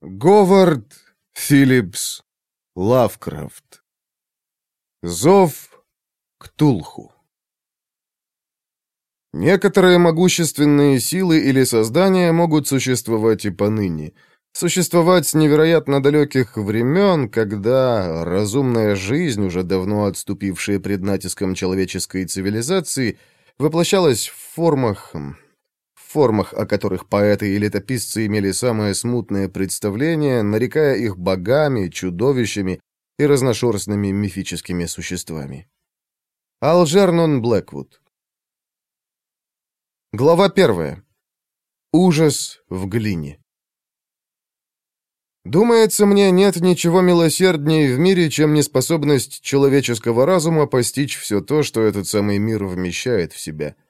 Говард Филлипс Лавкрафт. Зов Ктулху. Некоторые могущественные силы или создания могут существовать и поныне. Существовать с невероятно далеких времен, когда разумная жизнь, уже давно отступившая пред натиском человеческой цивилизации, воплощалась в формах формах, о которых поэты и летописцы имели самое смутное представление, нарекая их богами, чудовищами и разношерстными мифическими существами. Алджернон Блэквуд Глава первая. Ужас в глине. Думается мне, нет ничего милосерднее в мире, чем неспособность человеческого разума постичь все то, что этот самый мир вмещает в себя –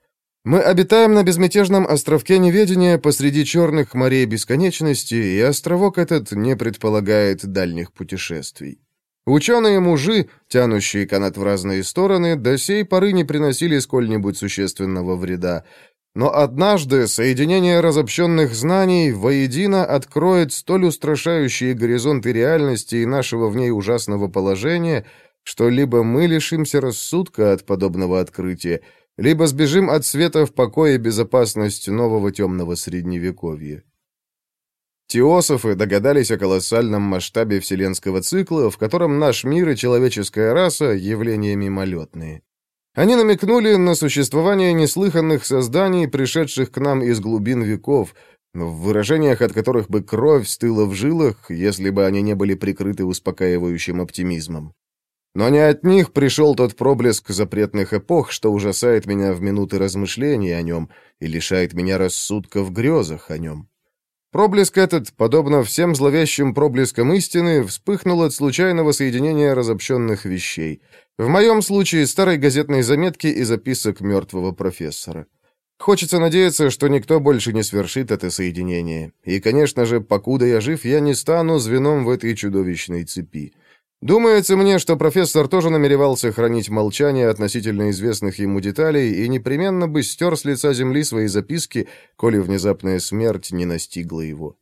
мы обитаем на безмятежном островке неведения посреди черных морей бесконечности, и островок этот не предполагает дальних путешествий. Ученые-мужи, тянущие канат в разные стороны, до сей поры не приносили сколь-нибудь существенного вреда. Но однажды соединение разобщенных знаний воедино откроет столь устрашающие горизонты реальности и нашего в ней ужасного положения, что либо мы лишимся рассудка от подобного открытия, либо сбежим от света в покое и безопасность нового темного средневековья. Теософы догадались о колоссальном масштабе вселенского цикла, в котором наш мир и человеческая раса – явления мимолетные. Они намекнули на существование неслыханных созданий, пришедших к нам из глубин веков, в выражениях от которых бы кровь стыла в жилах, если бы они не были прикрыты успокаивающим оптимизмом. Но не от них пришел тот проблеск запретных эпох, что ужасает меня в минуты размышлений о нем и лишает меня рассудка в грезах о нем. Проблеск этот, подобно всем зловещим проблескам истины, вспыхнул от случайного соединения разобщенных вещей. В моем случае старой газетной заметки и записок мертвого профессора. Хочется надеяться, что никто больше не свершит это соединение. И, конечно же, покуда я жив, я не стану звеном в этой чудовищной цепи. Думается мне, что профессор тоже намеревался хранить молчание относительно известных ему деталей и непременно бы стер с лица земли свои записки, коли внезапная смерть не настигла его.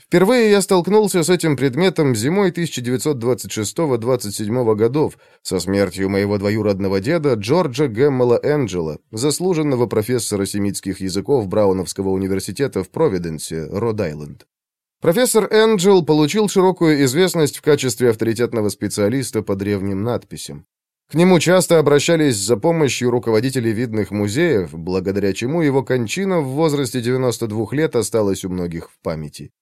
Впервые я столкнулся с этим предметом зимой 1926-27 годов, со смертью моего двоюродного деда Джорджа Гэммела Энджела, заслуженного профессора семитских языков Брауновского университета в Провиденсе, Род-Айленд. Профессор Энджел получил широкую известность в качестве авторитетного специалиста по древним надписям. К нему часто обращались за помощью руководители видных музеев, благодаря чему его кончина в возрасте 92 лет осталась у многих в памяти.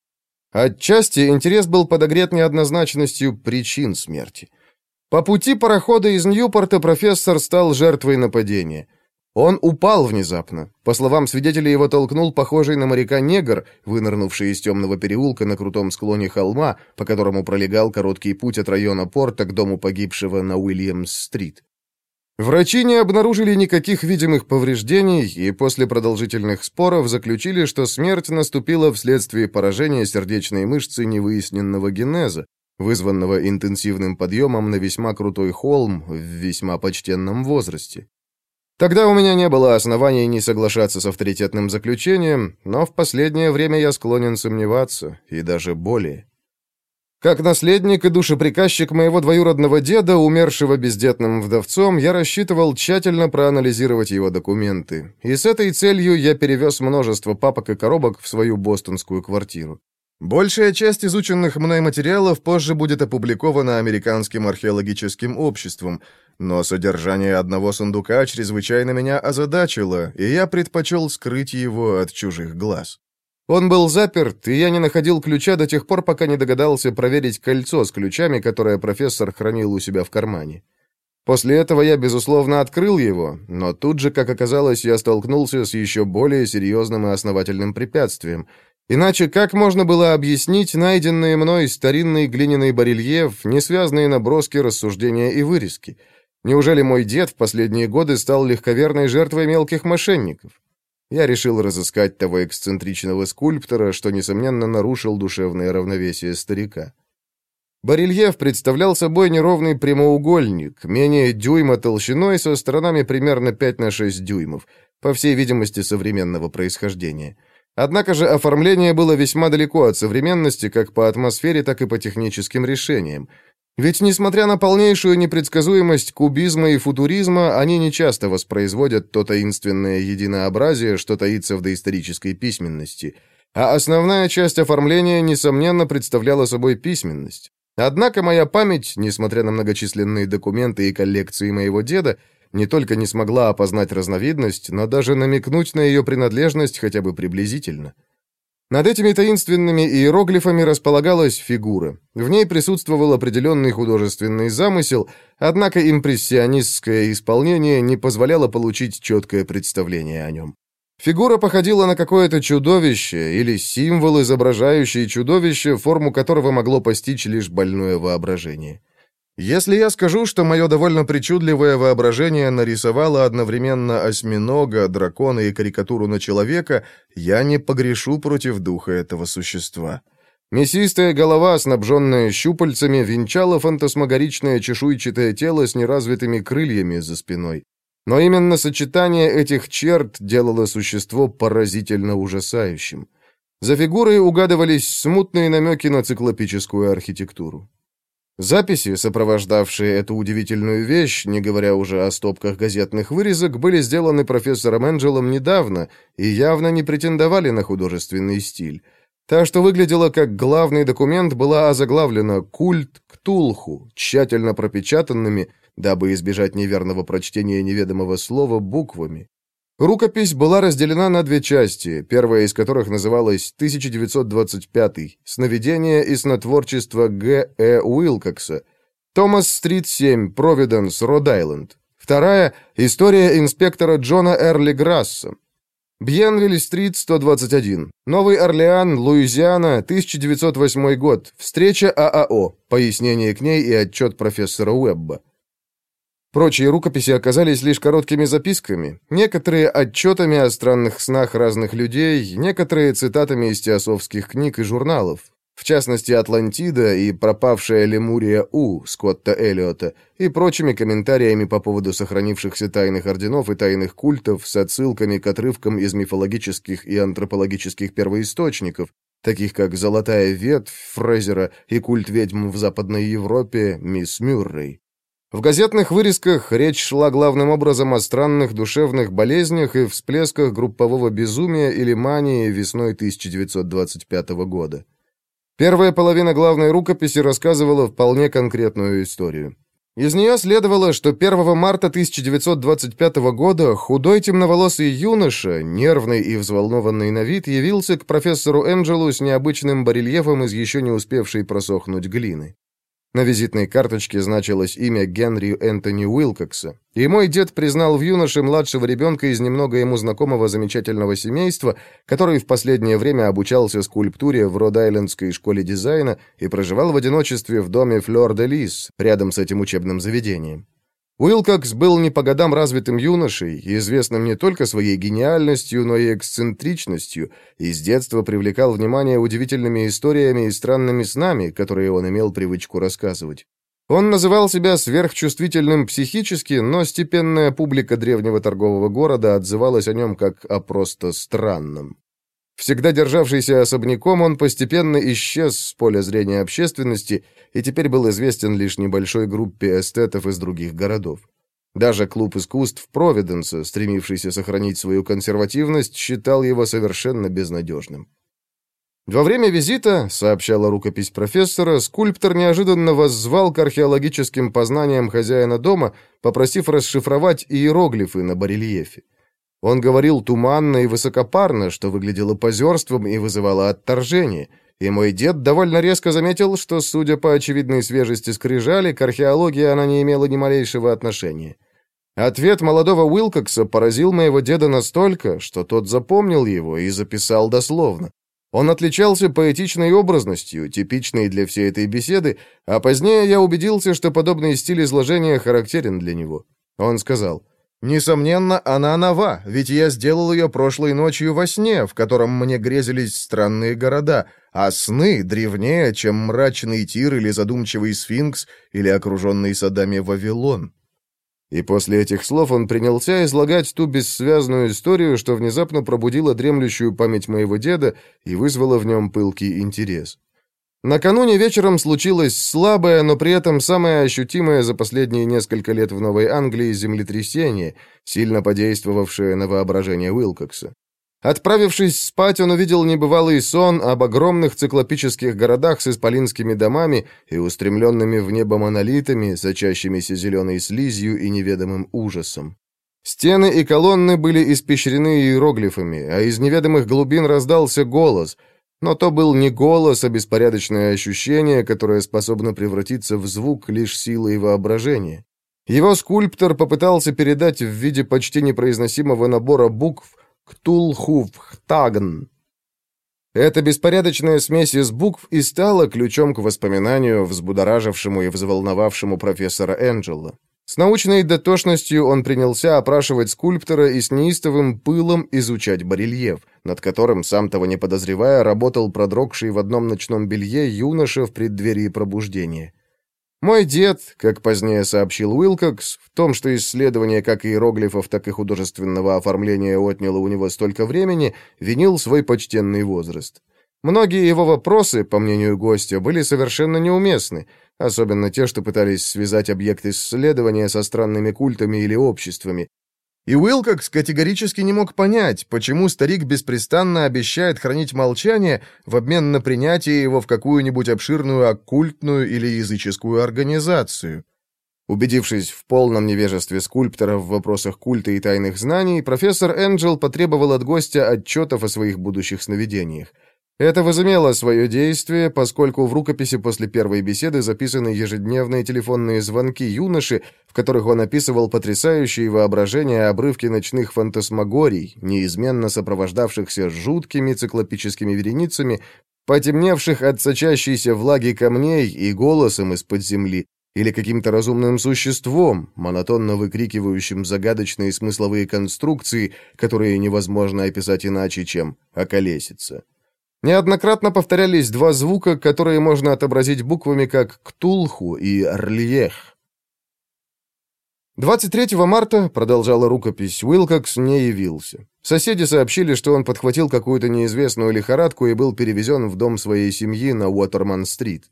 Отчасти интерес был подогрет неоднозначностью причин смерти. По пути парохода из Ньюпорта профессор стал жертвой нападения. Он упал внезапно. По словам свидетелей, его толкнул похожий на моряка негр, вынырнувший из темного переулка на крутом склоне холма, по которому пролегал короткий путь от района порта к дому погибшего на Уильямс-стрит. Врачи не обнаружили никаких видимых повреждений и после продолжительных споров заключили, что смерть наступила вследствие поражения сердечной мышцы невыясненного генеза, вызванного интенсивным подъемом на весьма крутой холм в весьма почтенном возрасте. Тогда у меня не было оснований не соглашаться с авторитетным заключением, но в последнее время я склонен сомневаться, и даже более. Как наследник и душеприказчик моего двоюродного деда, умершего бездетным вдовцом, я рассчитывал тщательно проанализировать его документы, и с этой целью я перевез множество папок и коробок в свою бостонскую квартиру. Большая часть изученных мной материалов позже будет опубликована Американским археологическим обществом, но содержание одного сундука чрезвычайно меня озадачило, и я предпочел скрыть его от чужих глаз. Он был заперт, и я не находил ключа до тех пор, пока не догадался проверить кольцо с ключами, которое профессор хранил у себя в кармане. После этого я, безусловно, открыл его, но тут же, как оказалось, я столкнулся с еще более серьезным и основательным препятствием — Иначе как можно было объяснить найденные мной старинный глиняный барельеф, несвязные наброски, рассуждения и вырезки? Неужели мой дед в последние годы стал легковерной жертвой мелких мошенников? Я решил разыскать того эксцентричного скульптора, что, несомненно, нарушил душевное равновесие старика. Барельеф представлял собой неровный прямоугольник, менее дюйма толщиной, со сторонами примерно 5 на 6 дюймов, по всей видимости, современного происхождения – Однако же оформление было весьма далеко от современности как по атмосфере, так и по техническим решениям. Ведь, несмотря на полнейшую непредсказуемость кубизма и футуризма, они нечасто воспроизводят то таинственное единообразие, что таится в доисторической письменности. А основная часть оформления, несомненно, представляла собой письменность. Однако моя память, несмотря на многочисленные документы и коллекции моего деда, не только не смогла опознать разновидность, но даже намекнуть на ее принадлежность хотя бы приблизительно. Над этими таинственными иероглифами располагалась фигура. В ней присутствовал определенный художественный замысел, однако импрессионистское исполнение не позволяло получить четкое представление о нем. Фигура походила на какое-то чудовище или символ, изображающий чудовище, форму которого могло постичь лишь больное воображение. Если я скажу, что мое довольно причудливое воображение нарисовало одновременно осьминога, дракона и карикатуру на человека, я не погрешу против духа этого существа. Мясистая голова, снабженная щупальцами, венчала фантасмагоричное чешуйчатое тело с неразвитыми крыльями за спиной. Но именно сочетание этих черт делало существо поразительно ужасающим. За фигурой угадывались смутные намеки на циклопическую архитектуру. Записи, сопровождавшие эту удивительную вещь, не говоря уже о стопках газетных вырезок, были сделаны профессором Энджелом недавно и явно не претендовали на художественный стиль. Та, что выглядела как главный документ, была озаглавлена «Культ Ктулху», тщательно пропечатанными, дабы избежать неверного прочтения неведомого слова, буквами. Рукопись была разделена на две части, первая из которых называлась «1925. Сновидение и снотворчество Г. Э. Уилкокса», «Томас-стрит 7, Провиденс, Род-Айленд». Вторая — «История инспектора Джона Эрли Грасса». Бьенвиль-стрит, 121. Новый Орлеан, Луизиана, 1908 год. Встреча ААО. Пояснение к ней и отчет профессора Уэбба. Прочие рукописи оказались лишь короткими записками, некоторые отчетами о странных снах разных людей, некоторые цитатами из теософских книг и журналов, в частности «Атлантида» и «Пропавшая Лемурия У» Скотта Эллиота, и прочими комментариями по поводу сохранившихся тайных орденов и тайных культов с отсылками к отрывкам из мифологических и антропологических первоисточников, таких как «Золотая ветвь» Фрезера и «Культ ведьм в Западной Европе» мисс Мюррей. В газетных вырезках речь шла главным образом о странных душевных болезнях и всплесках группового безумия или мании весной 1925 года. Первая половина главной рукописи рассказывала вполне конкретную историю. Из нее следовало, что 1 марта 1925 года худой темноволосый юноша, нервный и взволнованный на вид, явился к профессору Энджелу с необычным барельефом из еще не успевшей просохнуть глины. На визитной карточке значилось имя Генри Энтони Уилкокса, и мой дед признал в юноше младшего ребенка из немного ему знакомого замечательного семейства, который в последнее время обучался скульптуре в Род-Айлендской школе дизайна и проживал в одиночестве в доме Флёр-де-Лис, рядом с этим учебным заведением. Уилкокс был не по годам развитым юношей, известным не только своей гениальностью, но и эксцентричностью, и с детства привлекал внимание удивительными историями и странными снами, которые он имел привычку рассказывать. Он называл себя сверхчувствительным психически, но степенная публика древнего торгового города отзывалась о нем как о просто странном. Всегда державшийся особняком, он постепенно исчез с поля зрения общественности и теперь был известен лишь небольшой группе эстетов из других городов. Даже клуб искусств Провиденса, стремившийся сохранить свою консервативность, считал его совершенно безнадежным. Во время визита, сообщала рукопись профессора, скульптор неожиданно воззвал к археологическим познаниям хозяина дома, попросив расшифровать иероглифы на барельефе. Он говорил туманно и высокопарно, что выглядело позерством и вызывало отторжение, и мой дед довольно резко заметил, что, судя по очевидной свежести скрижали, к археологии она не имела ни малейшего отношения. Ответ молодого Уилкокса поразил моего деда настолько, что тот запомнил его и записал дословно. Он отличался поэтичной образностью, типичной для всей этой беседы, а позднее я убедился, что подобный стиль изложения характерен для него. Он сказал... Несомненно, она нова, ведь я сделал ее прошлой ночью во сне, в котором мне грезились странные города, а сны древнее, чем мрачный Тир или задумчивый Сфинкс или окруженный садами Вавилон. И после этих слов он принялся излагать ту бессвязную историю, что внезапно пробудила дремлющую память моего деда и вызвала в нем пылкий интерес. Накануне вечером случилось слабое, но при этом самое ощутимое за последние несколько лет в Новой Англии землетрясение, сильно подействовавшее на воображение Уилкокса. Отправившись спать, он увидел небывалый сон об огромных циклопических городах с исполинскими домами и устремленными в небо монолитами, сочащимися зеленой слизью и неведомым ужасом. Стены и колонны были испещрены иероглифами, а из неведомых глубин раздался голос — но то был не голос, а беспорядочное ощущение, которое способно превратиться в звук лишь силой воображения. Его скульптор попытался передать в виде почти непроизносимого набора букв «Ктулхувхтагн». Эта беспорядочная смесь из букв и стала ключом к воспоминанию, взбудоражившему и взволновавшему профессора Энджела. С научной дотошностью он принялся опрашивать скульптора и с неистовым пылом изучать барельеф, над которым, сам того не подозревая, работал продрогший в одном ночном белье юноша в преддверии пробуждения. Мой дед, как позднее сообщил Уилкокс, в том, что исследование как иероглифов, так и художественного оформления отняло у него столько времени, винил свой почтенный возраст. Многие его вопросы, по мнению гостя, были совершенно неуместны, особенно те, что пытались связать объект исследования со странными культами или обществами. И Уилкокс категорически не мог понять, почему старик беспрестанно обещает хранить молчание в обмен на принятие его в какую-нибудь обширную оккультную или языческую организацию. Убедившись в полном невежестве скульптора в вопросах культа и тайных знаний, профессор Энджел потребовал от гостя отчетов о своих будущих сновидениях. Это возымело свое действие, поскольку в рукописи после первой беседы записаны ежедневные телефонные звонки юноши, в которых он описывал потрясающие воображения обрывки ночных фантасмагорий, неизменно сопровождавшихся жуткими циклопическими вереницами, потемневших от сочащейся влаги камней и голосом из-под земли, или каким-то разумным существом, монотонно выкрикивающим загадочные смысловые конструкции, которые невозможно описать иначе, чем «околесица». Неоднократно повторялись два звука, которые можно отобразить буквами как «ктулху» и «рльех». 23 марта, продолжала рукопись, Уилкокс не явился. Соседи сообщили, что он подхватил какую-то неизвестную лихорадку и был перевезен в дом своей семьи на Уотерман-стрит.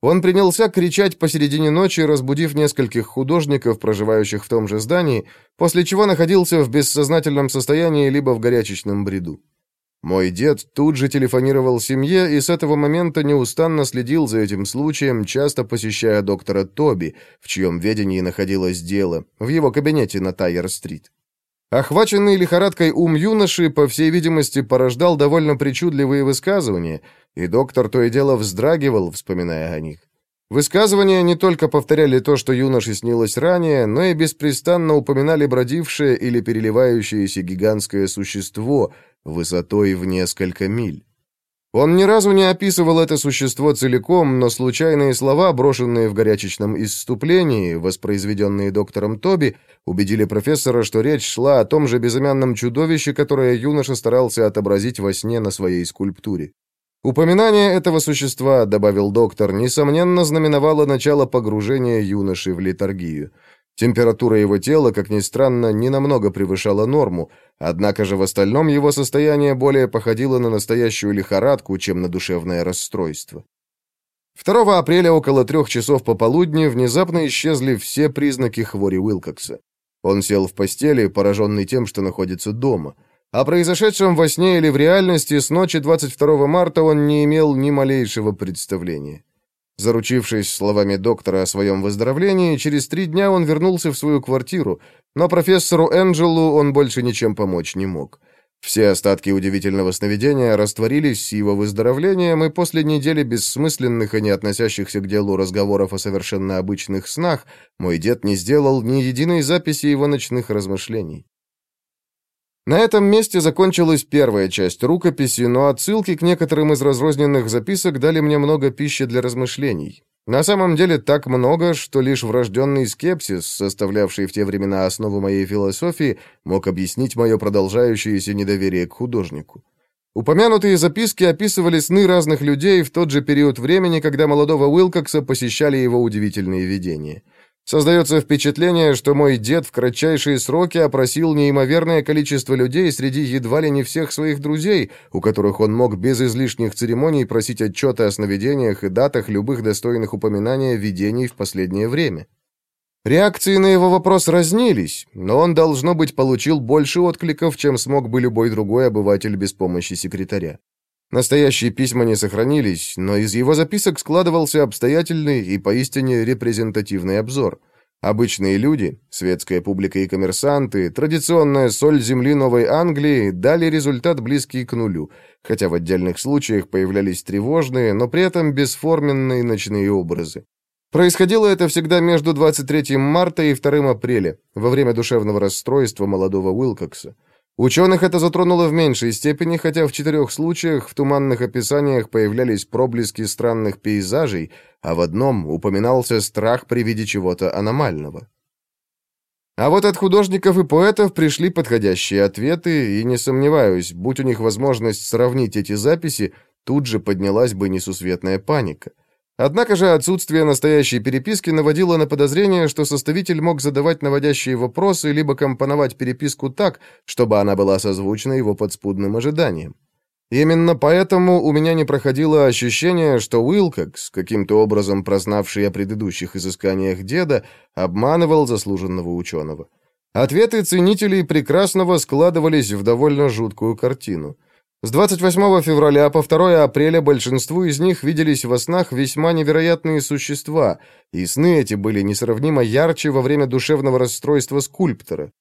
Он принялся кричать посередине ночи, разбудив нескольких художников, проживающих в том же здании, после чего находился в бессознательном состоянии либо в горячечном бреду. Мой дед тут же телефонировал семье и с этого момента неустанно следил за этим случаем, часто посещая доктора Тоби, в чьем ведении находилось дело, в его кабинете на Тайер-стрит. Охваченный лихорадкой ум юноши, по всей видимости, порождал довольно причудливые высказывания, и доктор то и дело вздрагивал, вспоминая о них. Высказывания не только повторяли то, что юноше снилось ранее, но и беспрестанно упоминали бродившее или переливающееся гигантское существо — высотой в несколько миль. Он ни разу не описывал это существо целиком, но случайные слова, брошенные в горячечном исступлении, воспроизведенные доктором Тоби, убедили профессора, что речь шла о том же безымянном чудовище, которое юноша старался отобразить во сне на своей скульптуре. Упоминание этого существа, добавил доктор, несомненно знаменовало начало погружения юноши в литургию. Температура его тела, как ни странно, не намного превышала норму, однако же в остальном его состояние более походило на настоящую лихорадку, чем на душевное расстройство. 2 апреля около трех часов пополудни внезапно исчезли все признаки хвори Уилкокса. Он сел в постели, пораженный тем, что находится дома. О произошедшем во сне или в реальности с ночи 22 марта он не имел ни малейшего представления. Заручившись словами доктора о своем выздоровлении, через три дня он вернулся в свою квартиру, но профессору Энджелу он больше ничем помочь не мог. Все остатки удивительного сновидения растворились с его выздоровлением, и после недели бессмысленных и не относящихся к делу разговоров о совершенно обычных снах мой дед не сделал ни единой записи его ночных размышлений. На этом месте закончилась первая часть рукописи, но отсылки к некоторым из разрозненных записок дали мне много пищи для размышлений. На самом деле так много, что лишь врожденный скепсис, составлявший в те времена основу моей философии, мог объяснить мое продолжающееся недоверие к художнику. Упомянутые записки описывали сны разных людей в тот же период времени, когда молодого Уилкокса посещали его удивительные видения. Создается впечатление, что мой дед в кратчайшие сроки опросил неимоверное количество людей среди едва ли не всех своих друзей, у которых он мог без излишних церемоний просить отчеты о сновидениях и датах любых достойных упоминания видений в последнее время. Реакции на его вопрос разнились, но он, должно быть, получил больше откликов, чем смог бы любой другой обыватель без помощи секретаря. Настоящие письма не сохранились, но из его записок складывался обстоятельный и поистине репрезентативный обзор. Обычные люди, светская публика и коммерсанты, традиционная соль земли Новой Англии дали результат близкий к нулю, хотя в отдельных случаях появлялись тревожные, но при этом бесформенные ночные образы. Происходило это всегда между 23 марта и 2 апреля, во время душевного расстройства молодого Уилкокса. Ученых это затронуло в меньшей степени, хотя в четырех случаях в туманных описаниях появлялись проблески странных пейзажей, а в одном упоминался страх при виде чего-то аномального. А вот от художников и поэтов пришли подходящие ответы, и не сомневаюсь, будь у них возможность сравнить эти записи, тут же поднялась бы несусветная паника. Однако же отсутствие настоящей переписки наводило на подозрение, что составитель мог задавать наводящие вопросы либо компоновать переписку так, чтобы она была созвучна его подспудным ожиданиям. Именно поэтому у меня не проходило ощущение, что Уилкокс, каким-то образом прознавший о предыдущих изысканиях деда, обманывал заслуженного ученого. Ответы ценителей прекрасного складывались в довольно жуткую картину – с 28 февраля по 2 апреля большинству из них виделись во снах весьма невероятные существа, и сны эти были несравнимо ярче во время душевного расстройства скульптора.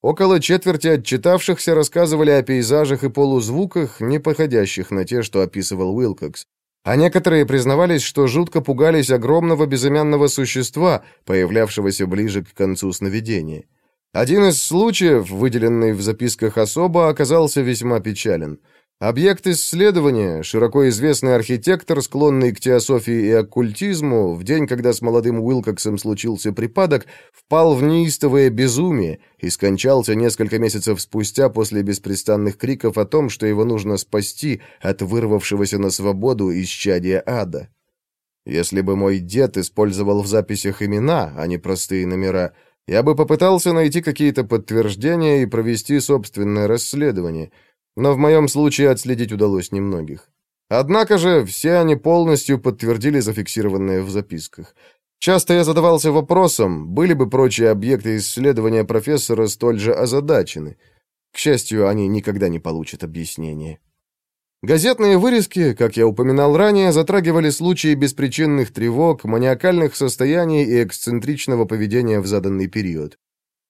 Около четверти отчитавшихся рассказывали о пейзажах и полузвуках, не походящих на те, что описывал Уилкокс. А некоторые признавались, что жутко пугались огромного безымянного существа, появлявшегося ближе к концу сновидения. Один из случаев, выделенный в записках особо, оказался весьма печален – Объект исследования, широко известный архитектор, склонный к теософии и оккультизму, в день, когда с молодым Уилкоксом случился припадок, впал в неистовое безумие и скончался несколько месяцев спустя после беспрестанных криков о том, что его нужно спасти от вырвавшегося на свободу исчадия ада. Если бы мой дед использовал в записях имена, а не простые номера, я бы попытался найти какие-то подтверждения и провести собственное расследование — но в моем случае отследить удалось немногих. Однако же все они полностью подтвердили зафиксированное в записках. Часто я задавался вопросом, были бы прочие объекты исследования профессора столь же озадачены. К счастью, они никогда не получат объяснения. Газетные вырезки, как я упоминал ранее, затрагивали случаи беспричинных тревог, маниакальных состояний и эксцентричного поведения в заданный период.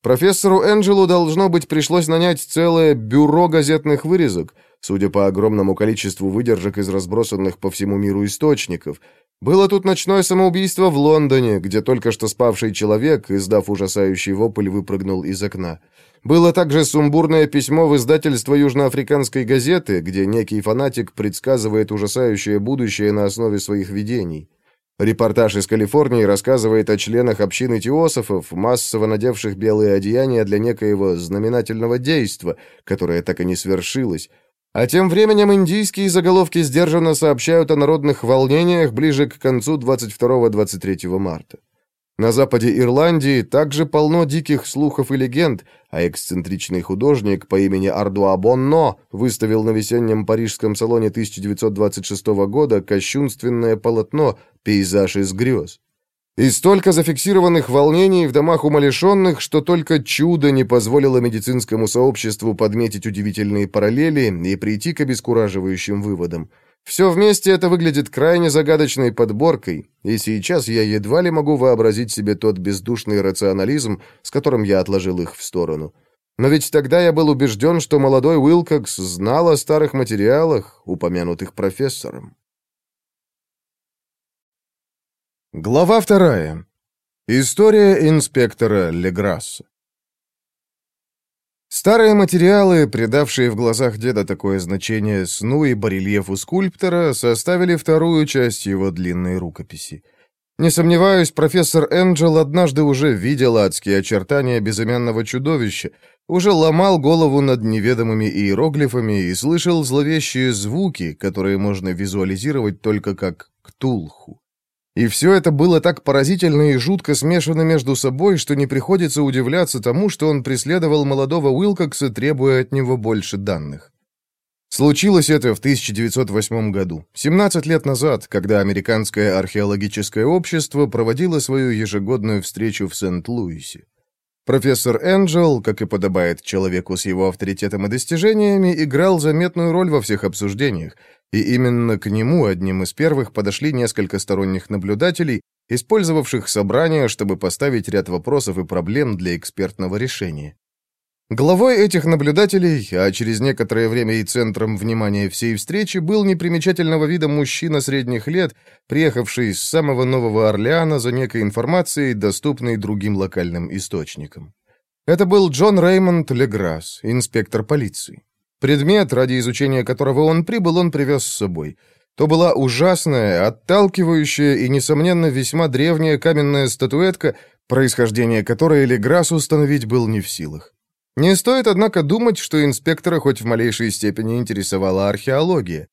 Профессору Энджелу, должно быть, пришлось нанять целое бюро газетных вырезок, судя по огромному количеству выдержек из разбросанных по всему миру источников. Было тут ночное самоубийство в Лондоне, где только что спавший человек, издав ужасающий вопль, выпрыгнул из окна. Было также сумбурное письмо в издательство южноафриканской газеты, где некий фанатик предсказывает ужасающее будущее на основе своих видений. Репортаж из Калифорнии рассказывает о членах общины теософов, массово надевших белые одеяния для некоего знаменательного действа, которое так и не свершилось. А тем временем индийские заголовки сдержанно сообщают о народных волнениях ближе к концу 22-23 марта. На западе Ирландии также полно диких слухов и легенд, а эксцентричный художник по имени Ардуа Бонно выставил на весеннем парижском салоне 1926 года кощунственное полотно «Пейзаж из грез». И столько зафиксированных волнений в домах умалишенных, что только чудо не позволило медицинскому сообществу подметить удивительные параллели и прийти к обескураживающим выводам – все вместе это выглядит крайне загадочной подборкой, и сейчас я едва ли могу вообразить себе тот бездушный рационализм, с которым я отложил их в сторону. Но ведь тогда я был убежден, что молодой Уилкокс знал о старых материалах, упомянутых профессором. Глава вторая. История инспектора Леграсса. Старые материалы, придавшие в глазах деда такое значение сну и барельефу скульптора, составили вторую часть его длинной рукописи. Не сомневаюсь, профессор Энджел однажды уже видел адские очертания безымянного чудовища, уже ломал голову над неведомыми иероглифами и слышал зловещие звуки, которые можно визуализировать только как ктулху. И все это было так поразительно и жутко смешано между собой, что не приходится удивляться тому, что он преследовал молодого Уилкокса, требуя от него больше данных. Случилось это в 1908 году, 17 лет назад, когда Американское археологическое общество проводило свою ежегодную встречу в Сент-Луисе. Профессор Энджел, как и подобает человеку с его авторитетом и достижениями, играл заметную роль во всех обсуждениях, и именно к нему одним из первых подошли несколько сторонних наблюдателей, использовавших собрание, чтобы поставить ряд вопросов и проблем для экспертного решения. Главой этих наблюдателей, а через некоторое время и центром внимания всей встречи, был непримечательного вида мужчина средних лет, приехавший из самого Нового Орлеана за некой информацией, доступной другим локальным источникам. Это был Джон Реймонд Леграсс, инспектор полиции. Предмет, ради изучения которого он прибыл, он привез с собой. То была ужасная, отталкивающая и, несомненно, весьма древняя каменная статуэтка, происхождение которой Леграсс установить был не в силах. Не стоит, однако, думать, что инспектора хоть в малейшей степени интересовала археология.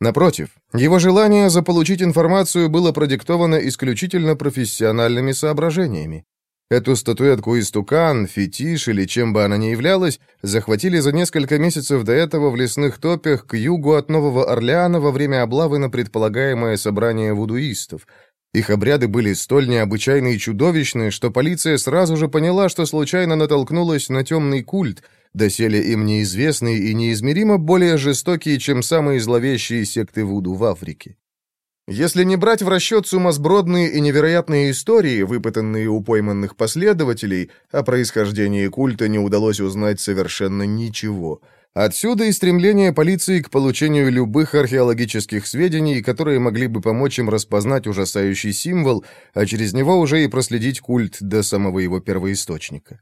Напротив, его желание заполучить информацию было продиктовано исключительно профессиональными соображениями. Эту статуэтку из тукан, фетиш или чем бы она ни являлась, захватили за несколько месяцев до этого в лесных топях к югу от Нового Орлеана во время облавы на предполагаемое собрание вудуистов. Их обряды были столь необычайны и чудовищны, что полиция сразу же поняла, что случайно натолкнулась на темный культ, доселе им неизвестный и неизмеримо более жестокий, чем самые зловещие секты Вуду в Африке. Если не брать в расчет сумасбродные и невероятные истории, выпытанные у пойманных последователей, о происхождении культа не удалось узнать совершенно ничего. Отсюда и стремление полиции к получению любых археологических сведений, которые могли бы помочь им распознать ужасающий символ, а через него уже и проследить культ до самого его первоисточника.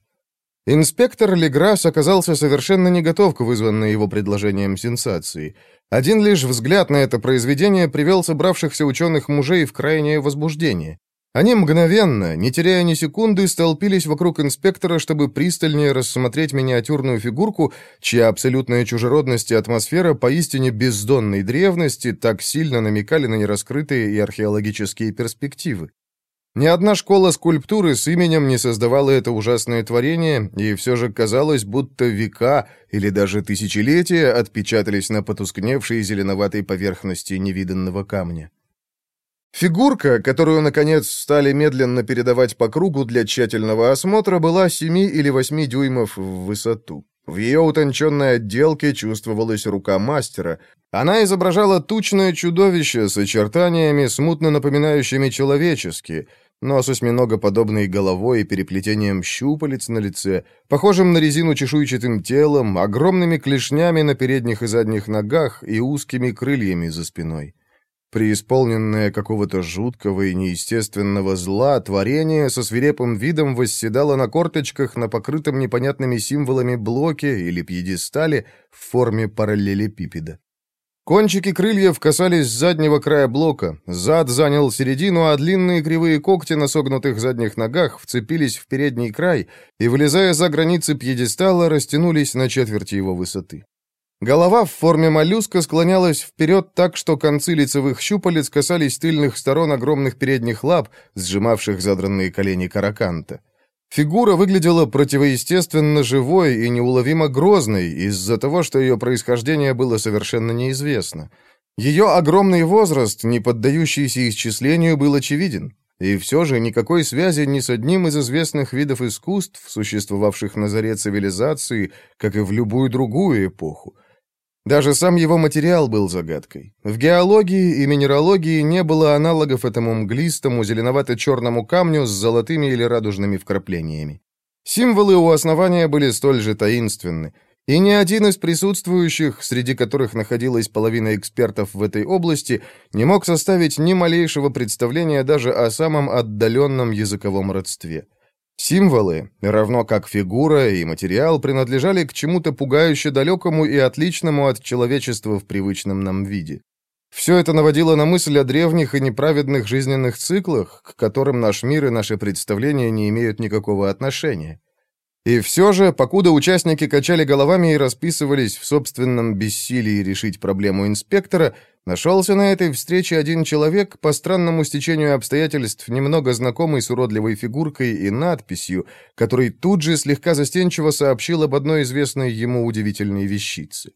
Инспектор Леграс оказался совершенно не готов к вызванной его предложением сенсации. Один лишь взгляд на это произведение привел собравшихся ученых мужей в крайнее возбуждение. Они мгновенно, не теряя ни секунды, столпились вокруг инспектора, чтобы пристальнее рассмотреть миниатюрную фигурку, чья абсолютная чужеродность и атмосфера поистине бездонной древности так сильно намекали на нераскрытые и археологические перспективы. Ни одна школа скульптуры с именем не создавала это ужасное творение, и все же казалось, будто века или даже тысячелетия отпечатались на потускневшей зеленоватой поверхности невиданного камня. Фигурка, которую, наконец, стали медленно передавать по кругу для тщательного осмотра, была 7 или 8 дюймов в высоту. В ее утонченной отделке чувствовалась рука мастера. Она изображала тучное чудовище с очертаниями, смутно напоминающими человеческие — но с осьминогоподобной головой и переплетением щупалец на лице, похожим на резину чешуйчатым телом, огромными клешнями на передних и задних ногах и узкими крыльями за спиной. Преисполненное какого-то жуткого и неестественного зла, творение со свирепым видом восседало на корточках на покрытом непонятными символами блоке или пьедестале в форме параллелепипеда. Кончики крыльев касались заднего края блока, зад занял середину, а длинные кривые когти на согнутых задних ногах вцепились в передний край и, влезая за границы пьедестала, растянулись на четверти его высоты. Голова в форме моллюска склонялась вперед так, что концы лицевых щупалец касались тыльных сторон огромных передних лап, сжимавших задранные колени караканта. Фигура выглядела противоестественно живой и неуловимо грозной из-за того, что ее происхождение было совершенно неизвестно. Ее огромный возраст, не поддающийся исчислению, был очевиден. И все же никакой связи ни с одним из известных видов искусств, существовавших на заре цивилизации, как и в любую другую эпоху. Даже сам его материал был загадкой. В геологии и минералогии не было аналогов этому мглистому зеленовато-черному камню с золотыми или радужными вкраплениями. Символы у основания были столь же таинственны, и ни один из присутствующих, среди которых находилась половина экспертов в этой области, не мог составить ни малейшего представления даже о самом отдаленном языковом родстве. Символы, равно как фигура и материал, принадлежали к чему-то пугающе далекому и отличному от человечества в привычном нам виде. Все это наводило на мысль о древних и неправедных жизненных циклах, к которым наш мир и наши представления не имеют никакого отношения. И все же, покуда участники качали головами и расписывались в собственном бессилии решить проблему инспектора, нашелся на этой встрече один человек, по странному стечению обстоятельств, немного знакомый с уродливой фигуркой и надписью, который тут же слегка застенчиво сообщил об одной известной ему удивительной вещице.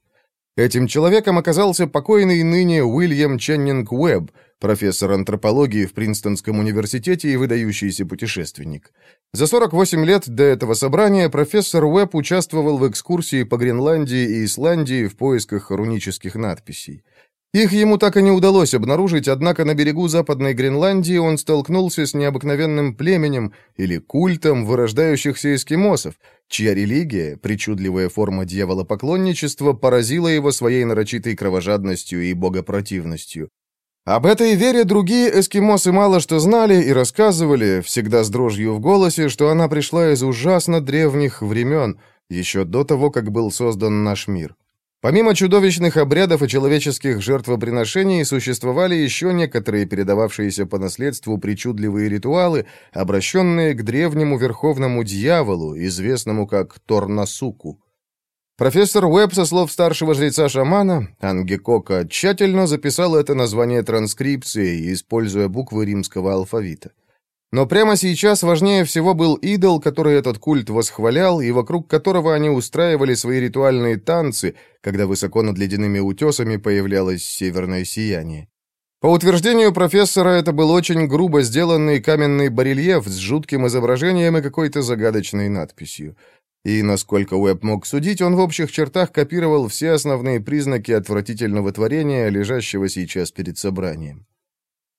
Этим человеком оказался покойный ныне Уильям Ченнинг Уэбб, профессор антропологии в Принстонском университете и выдающийся путешественник. За 48 лет до этого собрания профессор Уэбб участвовал в экскурсии по Гренландии и Исландии в поисках рунических надписей. Их ему так и не удалось обнаружить, однако на берегу Западной Гренландии он столкнулся с необыкновенным племенем или культом вырождающихся эскимосов, чья религия, причудливая форма дьяволопоклонничества, поразила его своей нарочитой кровожадностью и богопротивностью. Об этой вере другие эскимосы мало что знали и рассказывали, всегда с дрожью в голосе, что она пришла из ужасно древних времен, еще до того, как был создан наш мир. Помимо чудовищных обрядов и человеческих жертвоприношений, существовали еще некоторые передававшиеся по наследству причудливые ритуалы, обращенные к древнему верховному дьяволу, известному как Торнасуку. Профессор Уэбб, со слов старшего жреца-шамана, Ангекока, тщательно записал это название транскрипцией, используя буквы римского алфавита. Но прямо сейчас важнее всего был идол, который этот культ восхвалял, и вокруг которого они устраивали свои ритуальные танцы, когда высоко над ледяными утесами появлялось северное сияние. По утверждению профессора, это был очень грубо сделанный каменный барельеф с жутким изображением и какой-то загадочной надписью. И, насколько Уэбб мог судить, он в общих чертах копировал все основные признаки отвратительного творения, лежащего сейчас перед собранием.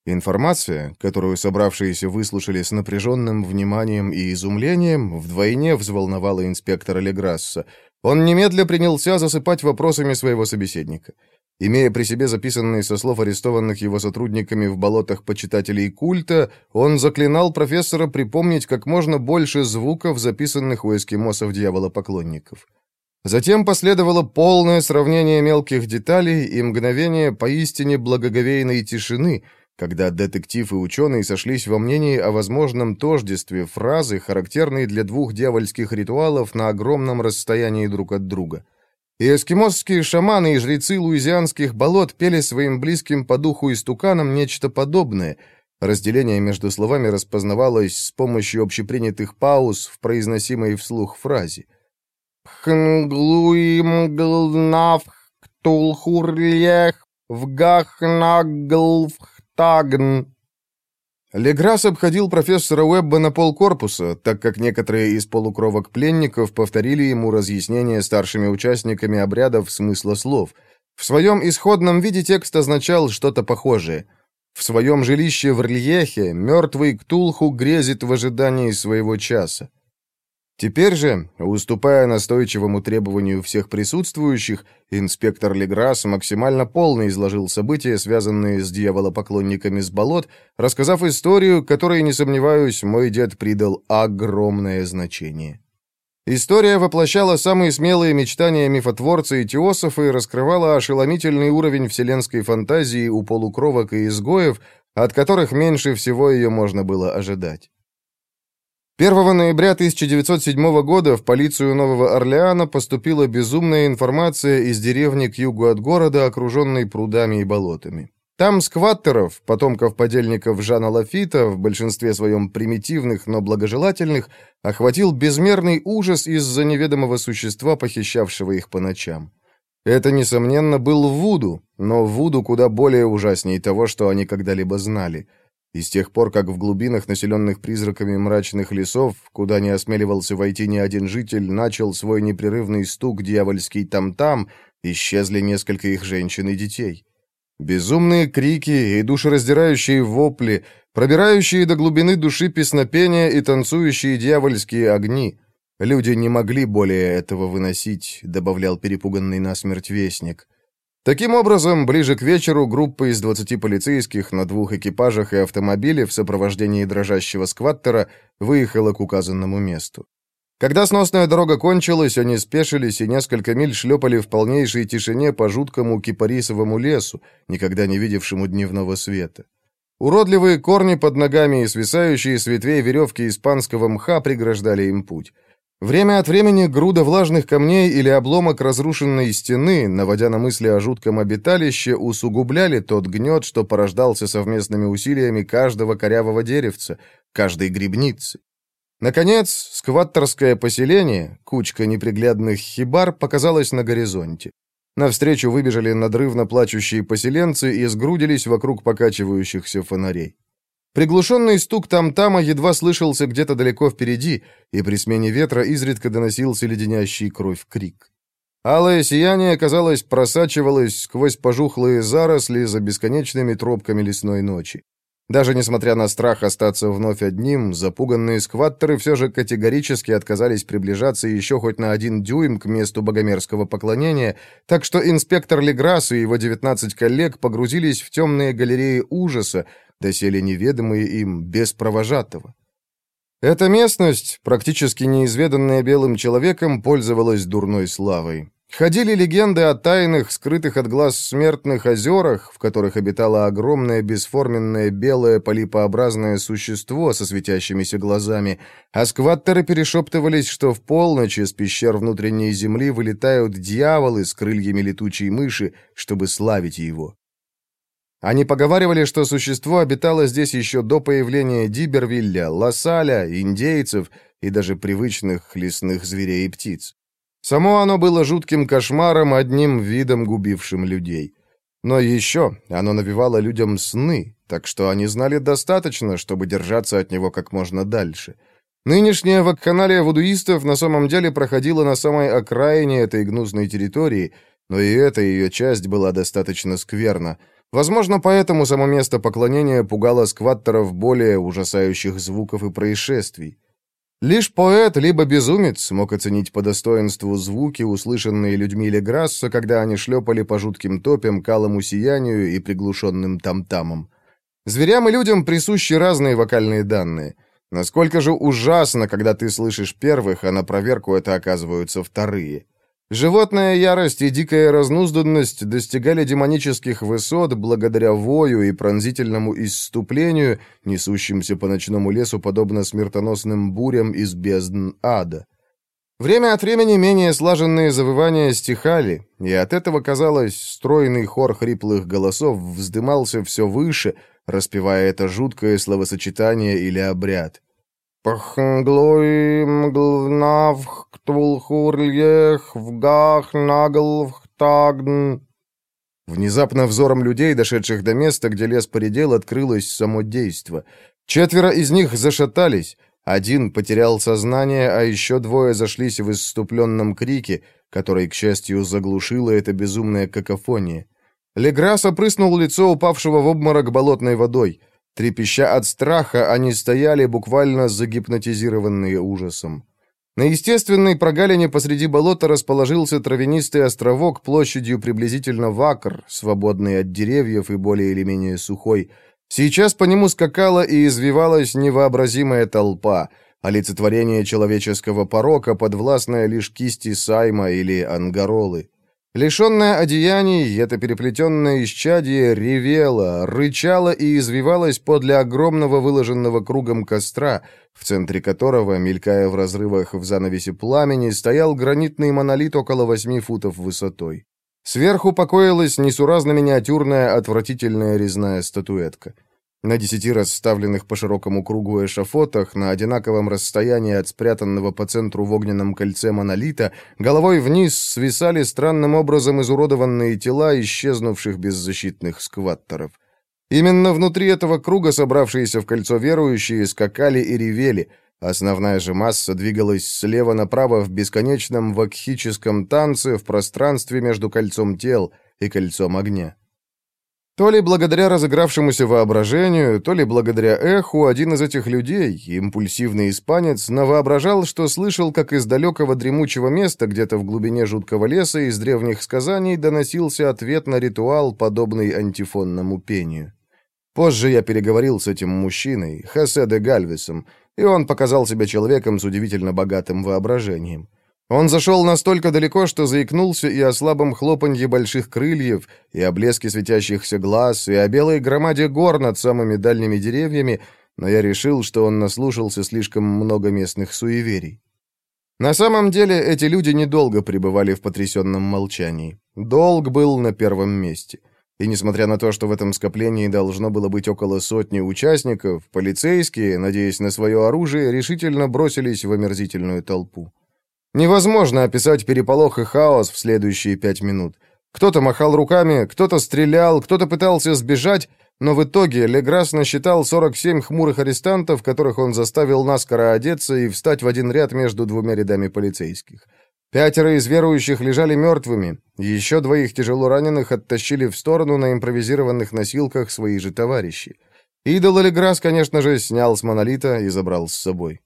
Информация, которую собравшиеся выслушали с напряженным вниманием и изумлением, вдвойне взволновала инспектора Леграсса. Он немедля принялся засыпать вопросами своего собеседника. Имея при себе записанные со слов арестованных его сотрудниками в болотах почитателей культа, он заклинал профессора припомнить как можно больше звуков, записанных у эскимосов дьяволопоклонников. Затем последовало полное сравнение мелких деталей и мгновение поистине благоговейной тишины, когда детектив и ученый сошлись во мнении о возможном тождестве фразы, характерной для двух дьявольских ритуалов на огромном расстоянии друг от друга – и эскимосские шаманы и жрецы луизианских болот пели своим близким по духу истуканам нечто подобное. Разделение между словами распознавалось с помощью общепринятых пауз в произносимой вслух фразе. «Хнглуимглнав ктулхурлех вгахнаглвхтагн» Леграс обходил профессора Уэбба на полкорпуса, так как некоторые из полукровок пленников повторили ему разъяснение старшими участниками обрядов смысла слов. В своем исходном виде текст означал что-то похожее. В своем жилище в Рельехе мертвый Ктулху грезит в ожидании своего часа. Теперь же, уступая настойчивому требованию всех присутствующих, инспектор Леграсс максимально полно изложил события, связанные с дьяволопоклонниками с болот, рассказав историю, которой, не сомневаюсь, мой дед придал огромное значение. История воплощала самые смелые мечтания мифотворца и теософа и раскрывала ошеломительный уровень вселенской фантазии у полукровок и изгоев, от которых меньше всего ее можно было ожидать. 1 ноября 1907 года в полицию Нового Орлеана поступила безумная информация из деревни к югу от города, окруженной прудами и болотами. Там скваттеров, потомков подельников Жана Лафита, в большинстве своем примитивных, но благожелательных, охватил безмерный ужас из-за неведомого существа, похищавшего их по ночам. Это, несомненно, был Вуду, но Вуду куда более ужаснее того, что они когда-либо знали – и с тех пор, как в глубинах, населенных призраками мрачных лесов, куда не осмеливался войти ни один житель, начал свой непрерывный стук дьявольский там-там, исчезли несколько их женщин и детей. Безумные крики и душераздирающие вопли, пробирающие до глубины души песнопения и танцующие дьявольские огни. Люди не могли более этого выносить, добавлял перепуганный насмерть вестник. Таким образом, ближе к вечеру группа из 20 полицейских на двух экипажах и автомобиле в сопровождении дрожащего скваттера выехала к указанному месту. Когда сносная дорога кончилась, они спешились и несколько миль шлепали в полнейшей тишине по жуткому кипарисовому лесу, никогда не видевшему дневного света. Уродливые корни под ногами и свисающие с ветвей веревки испанского мха преграждали им путь. Время от времени груда влажных камней или обломок разрушенной стены, наводя на мысли о жутком обиталище, усугубляли тот гнет, что порождался совместными усилиями каждого корявого деревца, каждой грибницы. Наконец, скваттерское поселение, кучка неприглядных хибар, показалось на горизонте. Навстречу выбежали надрывно плачущие поселенцы и сгрудились вокруг покачивающихся фонарей. Приглушенный стук там-тама едва слышался где-то далеко впереди, и при смене ветра изредка доносился леденящий кровь крик. Алое сияние, казалось, просачивалось сквозь пожухлые заросли за бесконечными тропками лесной ночи. Даже несмотря на страх остаться вновь одним, запуганные скваттеры все же категорически отказались приближаться еще хоть на один дюйм к месту богомерзкого поклонения, так что инспектор Леграсс и его 19 коллег погрузились в темные галереи ужаса, доселе неведомые им без провожатого. Эта местность, практически неизведанная белым человеком, пользовалась дурной славой. Ходили легенды о тайных, скрытых от глаз смертных озерах, в которых обитало огромное бесформенное белое полипообразное существо со светящимися глазами, а скваттеры перешептывались, что в полночь из пещер внутренней земли вылетают дьяволы с крыльями летучей мыши, чтобы славить его. Они поговаривали, что существо обитало здесь еще до появления Дибервилля, Лассаля, индейцев и даже привычных лесных зверей и птиц. Само оно было жутким кошмаром, одним видом губившим людей. Но еще оно навевало людям сны, так что они знали достаточно, чтобы держаться от него как можно дальше. Нынешняя вакханалия вудуистов на самом деле проходила на самой окраине этой гнусной территории, но и эта ее часть была достаточно скверна. Возможно, поэтому само место поклонения пугало скваттеров более ужасающих звуков и происшествий. Лишь поэт, либо безумец мог оценить по достоинству звуки, услышанные людьми Леграсса, когда они шлепали по жутким топям, калому сиянию и приглушенным там-тамам. Зверям и людям присущи разные вокальные данные. Насколько же ужасно, когда ты слышишь первых, а на проверку это оказываются вторые. Животная ярость и дикая разнузданность достигали демонических высот благодаря вою и пронзительному исступлению, несущимся по ночному лесу подобно смертоносным бурям из бездн ада. Время от времени менее слаженные завывания стихали, и от этого, казалось, стройный хор хриплых голосов вздымался все выше, распевая это жуткое словосочетание или обряд. Пахнглой мглнавх ктулхурлех вгах наглвх тагн. Внезапно взором людей, дошедших до места, где лес поредел, открылось само действо. Четверо из них зашатались. Один потерял сознание, а еще двое зашлись в исступленном крике, который, к счастью, заглушила эта безумная какофония. Леграс опрыснул лицо упавшего в обморок болотной водой. Трепеща от страха, они стояли, буквально загипнотизированные ужасом. На естественной прогалине посреди болота расположился травянистый островок площадью приблизительно в акр, свободный от деревьев и более или менее сухой. Сейчас по нему скакала и извивалась невообразимая толпа, олицетворение человеческого порока, подвластное лишь кисти Сайма или Ангаролы. Лишенное одеяний, это переплетенное исчадие ревело, рычало и извивалось подле огромного выложенного кругом костра, в центре которого, мелькая в разрывах в занавесе пламени, стоял гранитный монолит около восьми футов высотой. Сверху покоилась несуразно миниатюрная отвратительная резная статуэтка. На десяти расставленных по широкому кругу эшафотах, на одинаковом расстоянии от спрятанного по центру в огненном кольце монолита, головой вниз свисали странным образом изуродованные тела исчезнувших беззащитных скваттеров. Именно внутри этого круга собравшиеся в кольцо верующие скакали и ревели, основная же масса двигалась слева направо в бесконечном вакхическом танце в пространстве между кольцом тел и кольцом огня. То ли благодаря разыгравшемуся воображению, то ли благодаря эху, один из этих людей, импульсивный испанец, навоображал, что слышал, как из далекого дремучего места, где-то в глубине жуткого леса, из древних сказаний доносился ответ на ритуал, подобный антифонному пению. Позже я переговорил с этим мужчиной, Хосе де Гальвесом, и он показал себя человеком с удивительно богатым воображением. Он зашел настолько далеко, что заикнулся и о слабом хлопанье больших крыльев, и о блеске светящихся глаз, и о белой громаде гор над самыми дальними деревьями, но я решил, что он наслушался слишком много местных суеверий. На самом деле, эти люди недолго пребывали в потрясенном молчании. Долг был на первом месте. И несмотря на то, что в этом скоплении должно было быть около сотни участников, полицейские, надеясь на свое оружие, решительно бросились в омерзительную толпу. Невозможно описать переполох и хаос в следующие пять минут. Кто-то махал руками, кто-то стрелял, кто-то пытался сбежать, но в итоге Леграс насчитал 47 хмурых арестантов, которых он заставил наскоро одеться и встать в один ряд между двумя рядами полицейских. Пятеро из верующих лежали мертвыми, еще двоих тяжело раненых оттащили в сторону на импровизированных носилках свои же товарищи. Идол Леграс, конечно же, снял с монолита и забрал с собой.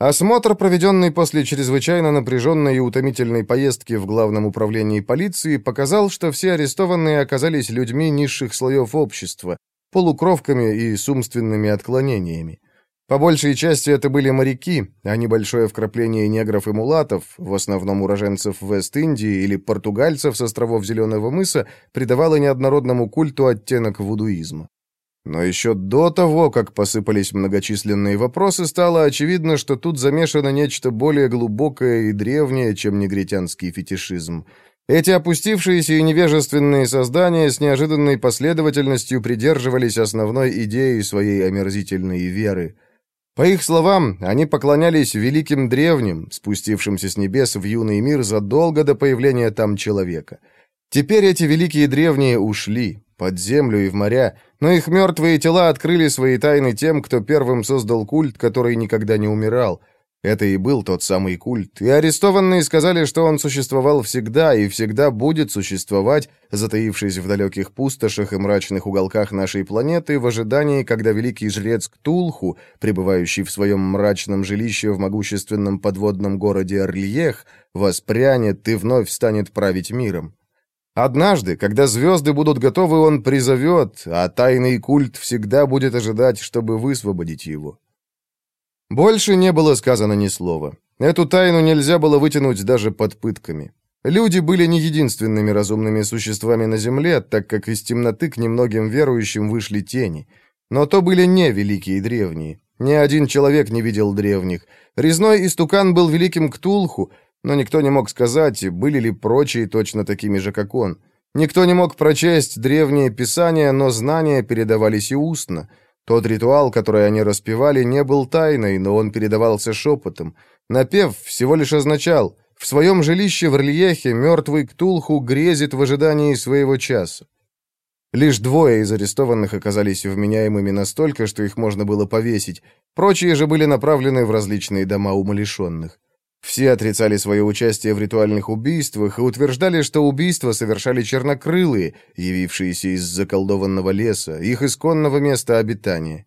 Осмотр, проведенный после чрезвычайно напряженной и утомительной поездки в Главном управлении полиции, показал, что все арестованные оказались людьми низших слоев общества, полукровками и с отклонениями. По большей части это были моряки, а небольшое вкрапление негров и мулатов, в основном уроженцев Вест-Индии или португальцев с островов Зеленого мыса, придавало неоднородному культу оттенок вудуизма. Но еще до того, как посыпались многочисленные вопросы, стало очевидно, что тут замешано нечто более глубокое и древнее, чем негритянский фетишизм. Эти опустившиеся и невежественные создания с неожиданной последовательностью придерживались основной идеи своей омерзительной веры — по их словам, они поклонялись великим древним, спустившимся с небес в юный мир задолго до появления там человека. Теперь эти великие древние ушли, под землю и в моря, но их мертвые тела открыли свои тайны тем, кто первым создал культ, который никогда не умирал. Это и был тот самый культ, и арестованные сказали, что он существовал всегда и всегда будет существовать, затаившись в далеких пустошах и мрачных уголках нашей планеты в ожидании, когда великий жрец Ктулху, пребывающий в своем мрачном жилище в могущественном подводном городе Орльех, воспрянет и вновь станет править миром. Однажды, когда звезды будут готовы, он призовет, а тайный культ всегда будет ожидать, чтобы высвободить его. Больше не было сказано ни слова. Эту тайну нельзя было вытянуть даже под пытками. Люди были не единственными разумными существами на Земле, так как из темноты к немногим верующим вышли тени. Но то были не великие древние. Ни один человек не видел древних. Резной истукан был великим Ктулху, но никто не мог сказать, были ли прочие точно такими же, как он. Никто не мог прочесть древние писания, но знания передавались и устно. Тот ритуал, который они распевали, не был тайной, но он передавался шепотом. Напев всего лишь означал «В своем жилище в Рельехе мертвый Ктулху грезит в ожидании своего часа». Лишь двое из арестованных оказались вменяемыми настолько, что их можно было повесить, прочие же были направлены в различные дома умалишенных. Все отрицали свое участие в ритуальных убийствах и утверждали, что убийства совершали чернокрылые, явившиеся из заколдованного леса, их исконного места обитания.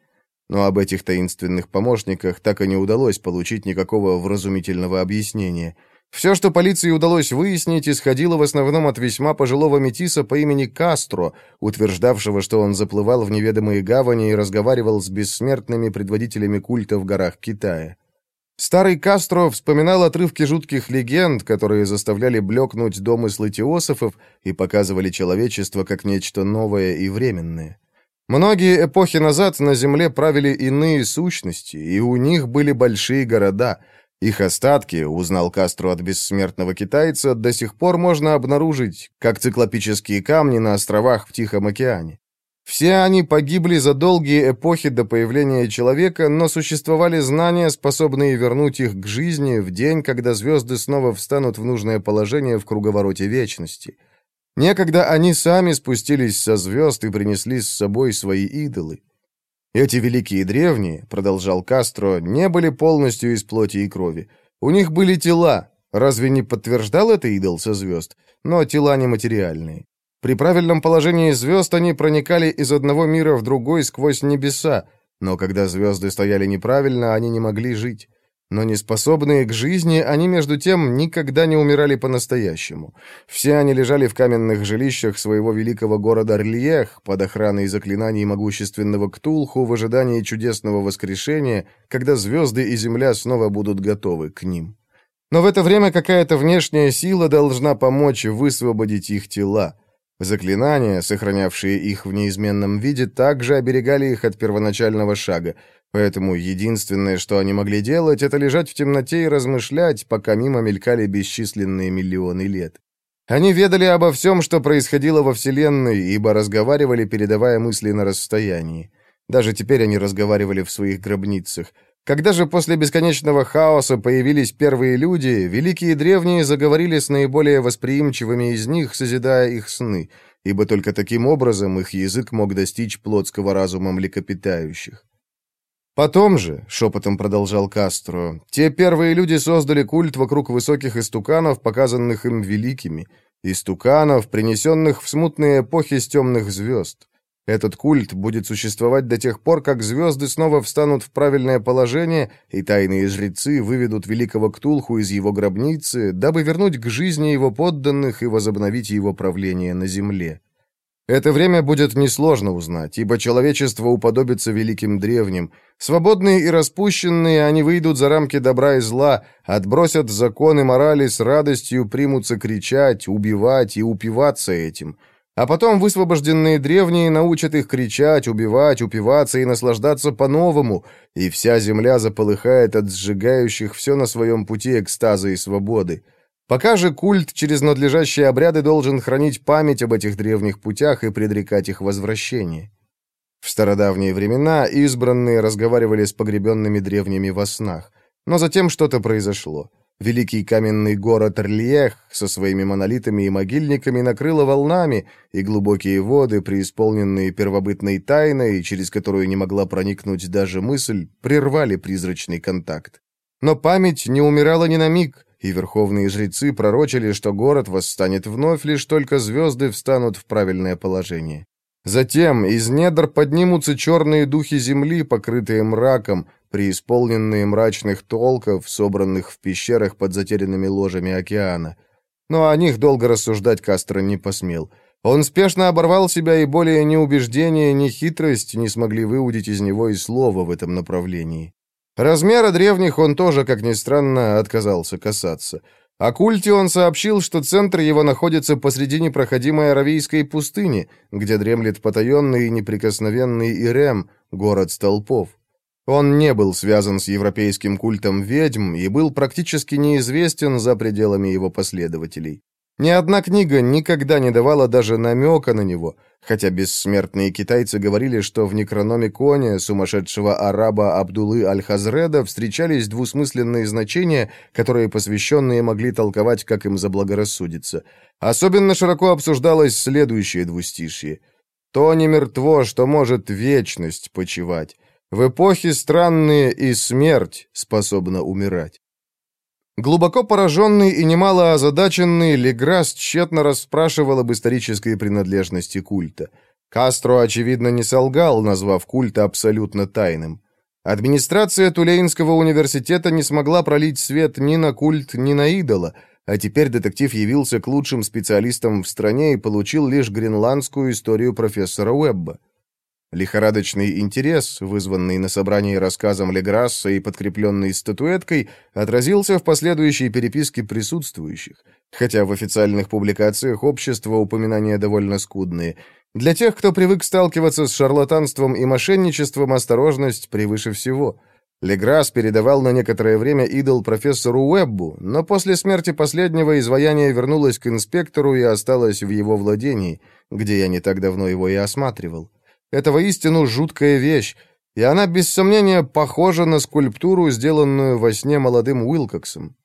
Но об этих таинственных помощниках так и не удалось получить никакого вразумительного объяснения. Все, что полиции удалось выяснить, исходило в основном от весьма пожилого метиса по имени Кастро, утверждавшего, что он заплывал в неведомые гавани и разговаривал с бессмертными предводителями культа в горах Китая. Старый Кастро вспоминал отрывки жутких легенд, которые заставляли блекнуть домыслы теософов и показывали человечество как нечто новое и временное. Многие эпохи назад на Земле правили иные сущности, и у них были большие города. Их остатки, узнал Кастро от бессмертного китайца, до сих пор можно обнаружить, как циклопические камни на островах в Тихом океане. Все они погибли за долгие эпохи до появления человека, но существовали знания, способные вернуть их к жизни в день, когда звезды снова встанут в нужное положение в круговороте вечности. Некогда они сами спустились со звезд и принесли с собой свои идолы. Эти великие древние, продолжал Кастро, не были полностью из плоти и крови. У них были тела. Разве не подтверждал это идол со звезд? Но тела нематериальные. При правильном положении звезд они проникали из одного мира в другой сквозь небеса, но когда звезды стояли неправильно, они не могли жить. Но неспособные к жизни, они, между тем, никогда не умирали по-настоящему. Все они лежали в каменных жилищах своего великого города Рльех под охраной заклинаний могущественного Ктулху в ожидании чудесного воскрешения, когда звезды и земля снова будут готовы к ним. Но в это время какая-то внешняя сила должна помочь высвободить их тела. Заклинания, сохранявшие их в неизменном виде, также оберегали их от первоначального шага, поэтому единственное, что они могли делать, это лежать в темноте и размышлять, пока мимо мелькали бесчисленные миллионы лет. Они ведали обо всем, что происходило во Вселенной, ибо разговаривали, передавая мысли на расстоянии. Даже теперь они разговаривали в своих гробницах. Когда же после бесконечного хаоса появились первые люди, великие древние заговорили с наиболее восприимчивыми из них, созидая их сны, ибо только таким образом их язык мог достичь плотского разума млекопитающих. Потом же, шепотом продолжал Кастро, те первые люди создали культ вокруг высоких истуканов, показанных им великими, истуканов, принесенных в смутные эпохи с темных звезд. Этот культ будет существовать до тех пор, как звезды снова встанут в правильное положение, и тайные жрецы выведут великого Ктулху из его гробницы, дабы вернуть к жизни его подданных и возобновить его правление на земле. Это время будет несложно узнать, ибо человечество уподобится великим древним. Свободные и распущенные, они выйдут за рамки добра и зла, отбросят законы морали с радостью, примутся кричать, убивать и упиваться этим. А потом высвобожденные древние научат их кричать, убивать, упиваться и наслаждаться по-новому, и вся земля заполыхает от сжигающих все на своем пути экстаза и свободы. Пока же культ через надлежащие обряды должен хранить память об этих древних путях и предрекать их возвращение. В стародавние времена избранные разговаривали с погребенными древними во снах. Но затем что-то произошло. Великий каменный город Рлиех со своими монолитами и могильниками накрыло волнами, и глубокие воды, преисполненные первобытной тайной, через которую не могла проникнуть даже мысль, прервали призрачный контакт. Но память не умирала ни на миг, и верховные жрецы пророчили, что город восстанет вновь, лишь только звезды встанут в правильное положение. Затем из недр поднимутся черные духи земли, покрытые мраком, преисполненные мрачных толков, собранных в пещерах под затерянными ложами океана. Но о них долго рассуждать Кастро не посмел. Он спешно оборвал себя, и более ни убеждение, ни хитрость не смогли выудить из него и слова в этом направлении. Размера древних он тоже, как ни странно, отказался касаться. О культе он сообщил, что центр его находится посреди непроходимой Аравийской пустыни, где дремлет потаенный и неприкосновенный Ирем, город столпов. Он не был связан с европейским культом ведьм и был практически неизвестен за пределами его последователей. Ни одна книга никогда не давала даже намека на него, хотя бессмертные китайцы говорили, что в Некрономиконе сумасшедшего араба Абдулы Аль-Хазреда встречались двусмысленные значения, которые посвященные могли толковать, как им заблагорассудится. Особенно широко обсуждалось следующее двустишье. «То не мертво, что может вечность почивать. В эпохе странные и смерть способна умирать». Глубоко пораженный и немало озадаченный, Леграс тщетно расспрашивал об исторической принадлежности культа. Кастро, очевидно, не солгал, назвав культ абсолютно тайным. Администрация Тулейнского университета не смогла пролить свет ни на культ, ни на идола, а теперь детектив явился к лучшим специалистам в стране и получил лишь гренландскую историю профессора Уэбба. Лихорадочный интерес, вызванный на собрании рассказом Леграсса и подкрепленный статуэткой, отразился в последующей переписке присутствующих, хотя в официальных публикациях общества упоминания довольно скудные. Для тех, кто привык сталкиваться с шарлатанством и мошенничеством, осторожность превыше всего. Леграсс передавал на некоторое время идол профессору Уэббу, но после смерти последнего изваяние вернулось к инспектору и осталось в его владении, где я не так давно его и осматривал. Это воистину жуткая вещь, и она, без сомнения, похожа на скульптуру, сделанную во сне молодым Уилкоксом.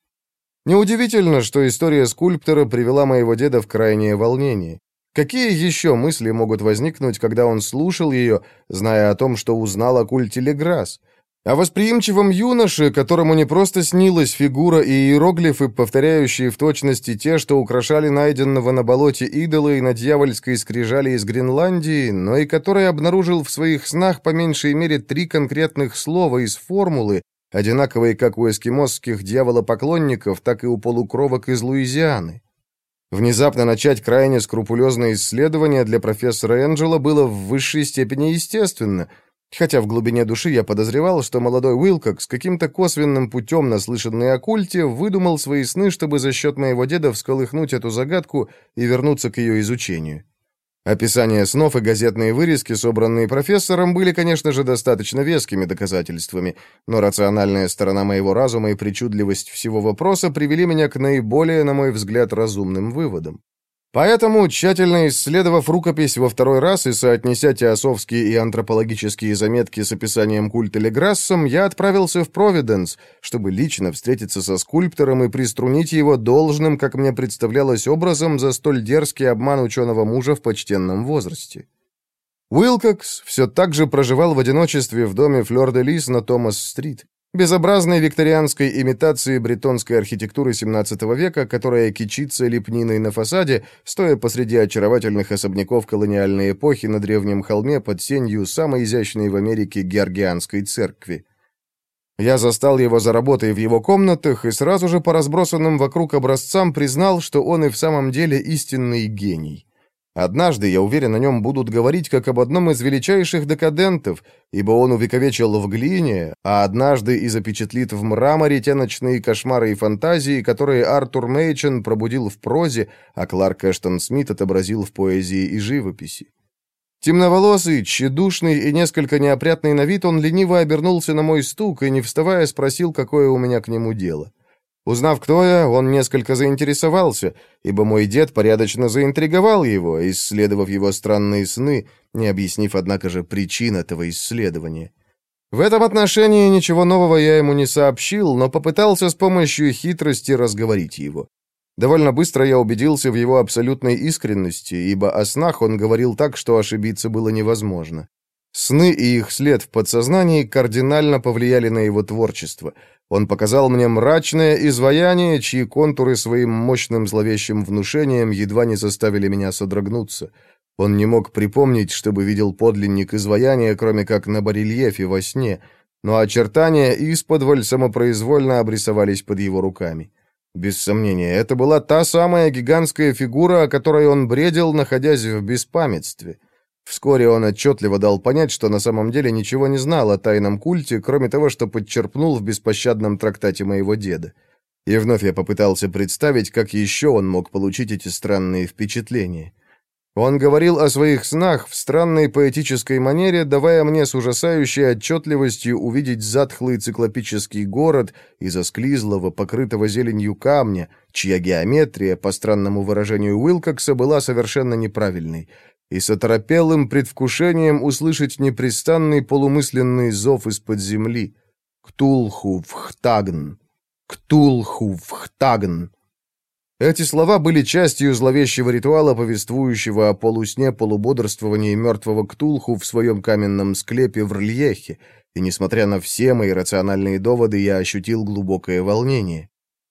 Неудивительно, что история скульптора привела моего деда в крайнее волнение. Какие еще мысли могут возникнуть, когда он слушал ее, зная о том, что узнал о культе Леграсс? О восприимчивом юноше, которому не просто снилась фигура и иероглифы, повторяющие в точности те, что украшали найденного на болоте идола и на дьявольской скрижали из Гренландии, но и который обнаружил в своих снах по меньшей мере три конкретных слова из формулы, одинаковые как у эскимосских дьяволопоклонников, так и у полукровок из Луизианы. Внезапно начать крайне скрупулезное исследование для профессора Энджела было в высшей степени естественно — Хотя в глубине души я подозревал, что молодой Уилкок с каким-то косвенным путем, наслышанный о культе, выдумал свои сны, чтобы за счет моего деда всколыхнуть эту загадку и вернуться к ее изучению. Описания снов и газетные вырезки, собранные профессором, были, конечно же, достаточно вескими доказательствами, но рациональная сторона моего разума и причудливость всего вопроса привели меня к наиболее, на мой взгляд, разумным выводам. Поэтому, тщательно исследовав рукопись во второй раз и соотнеся теософские и антропологические заметки с описанием культа Леграссом, я отправился в Провиденс, чтобы лично встретиться со скульптором и приструнить его должным, как мне представлялось, образом за столь дерзкий обман ученого мужа в почтенном возрасте. Уилкокс все так же проживал в одиночестве в доме Флёр-де-Лис на Томас-стрит безобразной викторианской имитации бретонской архитектуры XVII века, которая кичится лепниной на фасаде, стоя посреди очаровательных особняков колониальной эпохи на древнем холме под сенью самой изящной в Америке Георгианской церкви. Я застал его за работой в его комнатах и сразу же по разбросанным вокруг образцам признал, что он и в самом деле истинный гений. Однажды, я уверен, о нем будут говорить как об одном из величайших декадентов, ибо он увековечил в глине, а однажды и запечатлит в мраморе те ночные кошмары и фантазии, которые Артур Мейчен пробудил в прозе, а Кларк Эштон Смит отобразил в поэзии и живописи. Темноволосый, тщедушный и несколько неопрятный на вид, он лениво обернулся на мой стук и, не вставая, спросил, какое у меня к нему дело. Узнав, кто я, он несколько заинтересовался, ибо мой дед порядочно заинтриговал его, исследовав его странные сны, не объяснив, однако же, причин этого исследования. В этом отношении ничего нового я ему не сообщил, но попытался с помощью хитрости разговорить его. Довольно быстро я убедился в его абсолютной искренности, ибо о снах он говорил так, что ошибиться было невозможно. Сны и их след в подсознании кардинально повлияли на его творчество — он показал мне мрачное изваяние, чьи контуры своим мощным зловещим внушением едва не заставили меня содрогнуться. Он не мог припомнить, чтобы видел подлинник изваяния, кроме как на барельефе во сне, но очертания исподволь самопроизвольно обрисовались под его руками. Без сомнения, это была та самая гигантская фигура, о которой он бредил, находясь в беспамятстве. Вскоре он отчетливо дал понять, что на самом деле ничего не знал о тайном культе, кроме того, что подчерпнул в беспощадном трактате моего деда. И вновь я попытался представить, как еще он мог получить эти странные впечатления. Он говорил о своих снах в странной поэтической манере, давая мне с ужасающей отчетливостью увидеть затхлый циклопический город из осклизлого, покрытого зеленью камня, чья геометрия, по странному выражению Уилкокса, была совершенно неправильной — и с оторопелым предвкушением услышать непрестанный полумысленный зов из-под земли. «Ктулху вхтагн! Ктулху вхтагн!» Эти слова были частью зловещего ритуала, повествующего о полусне-полубодрствовании мертвого Ктулху в своем каменном склепе в Рельехе, и, несмотря на все мои рациональные доводы, я ощутил глубокое волнение.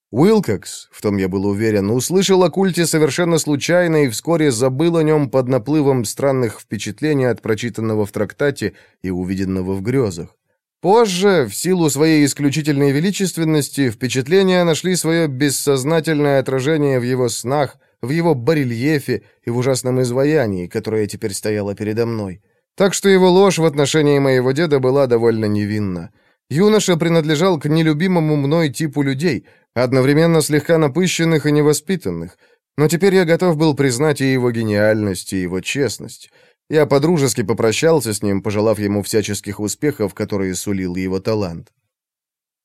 Уилкокс, в том я был уверен, услышал о культе совершенно случайно и вскоре забыл о нем под наплывом странных впечатлений от прочитанного в трактате и увиденного в грезах. Позже, в силу своей исключительной величественности, впечатления нашли свое бессознательное отражение в его снах, в его барельефе и в ужасном изваянии, которое теперь стояло передо мной. Так что его ложь в отношении моего деда была довольно невинна. Юноша принадлежал к нелюбимому мной типу людей, одновременно слегка напыщенных и невоспитанных, но теперь я готов был признать и его гениальность, и его честность. Я подружески попрощался с ним, пожелав ему всяческих успехов, которые сулил его талант.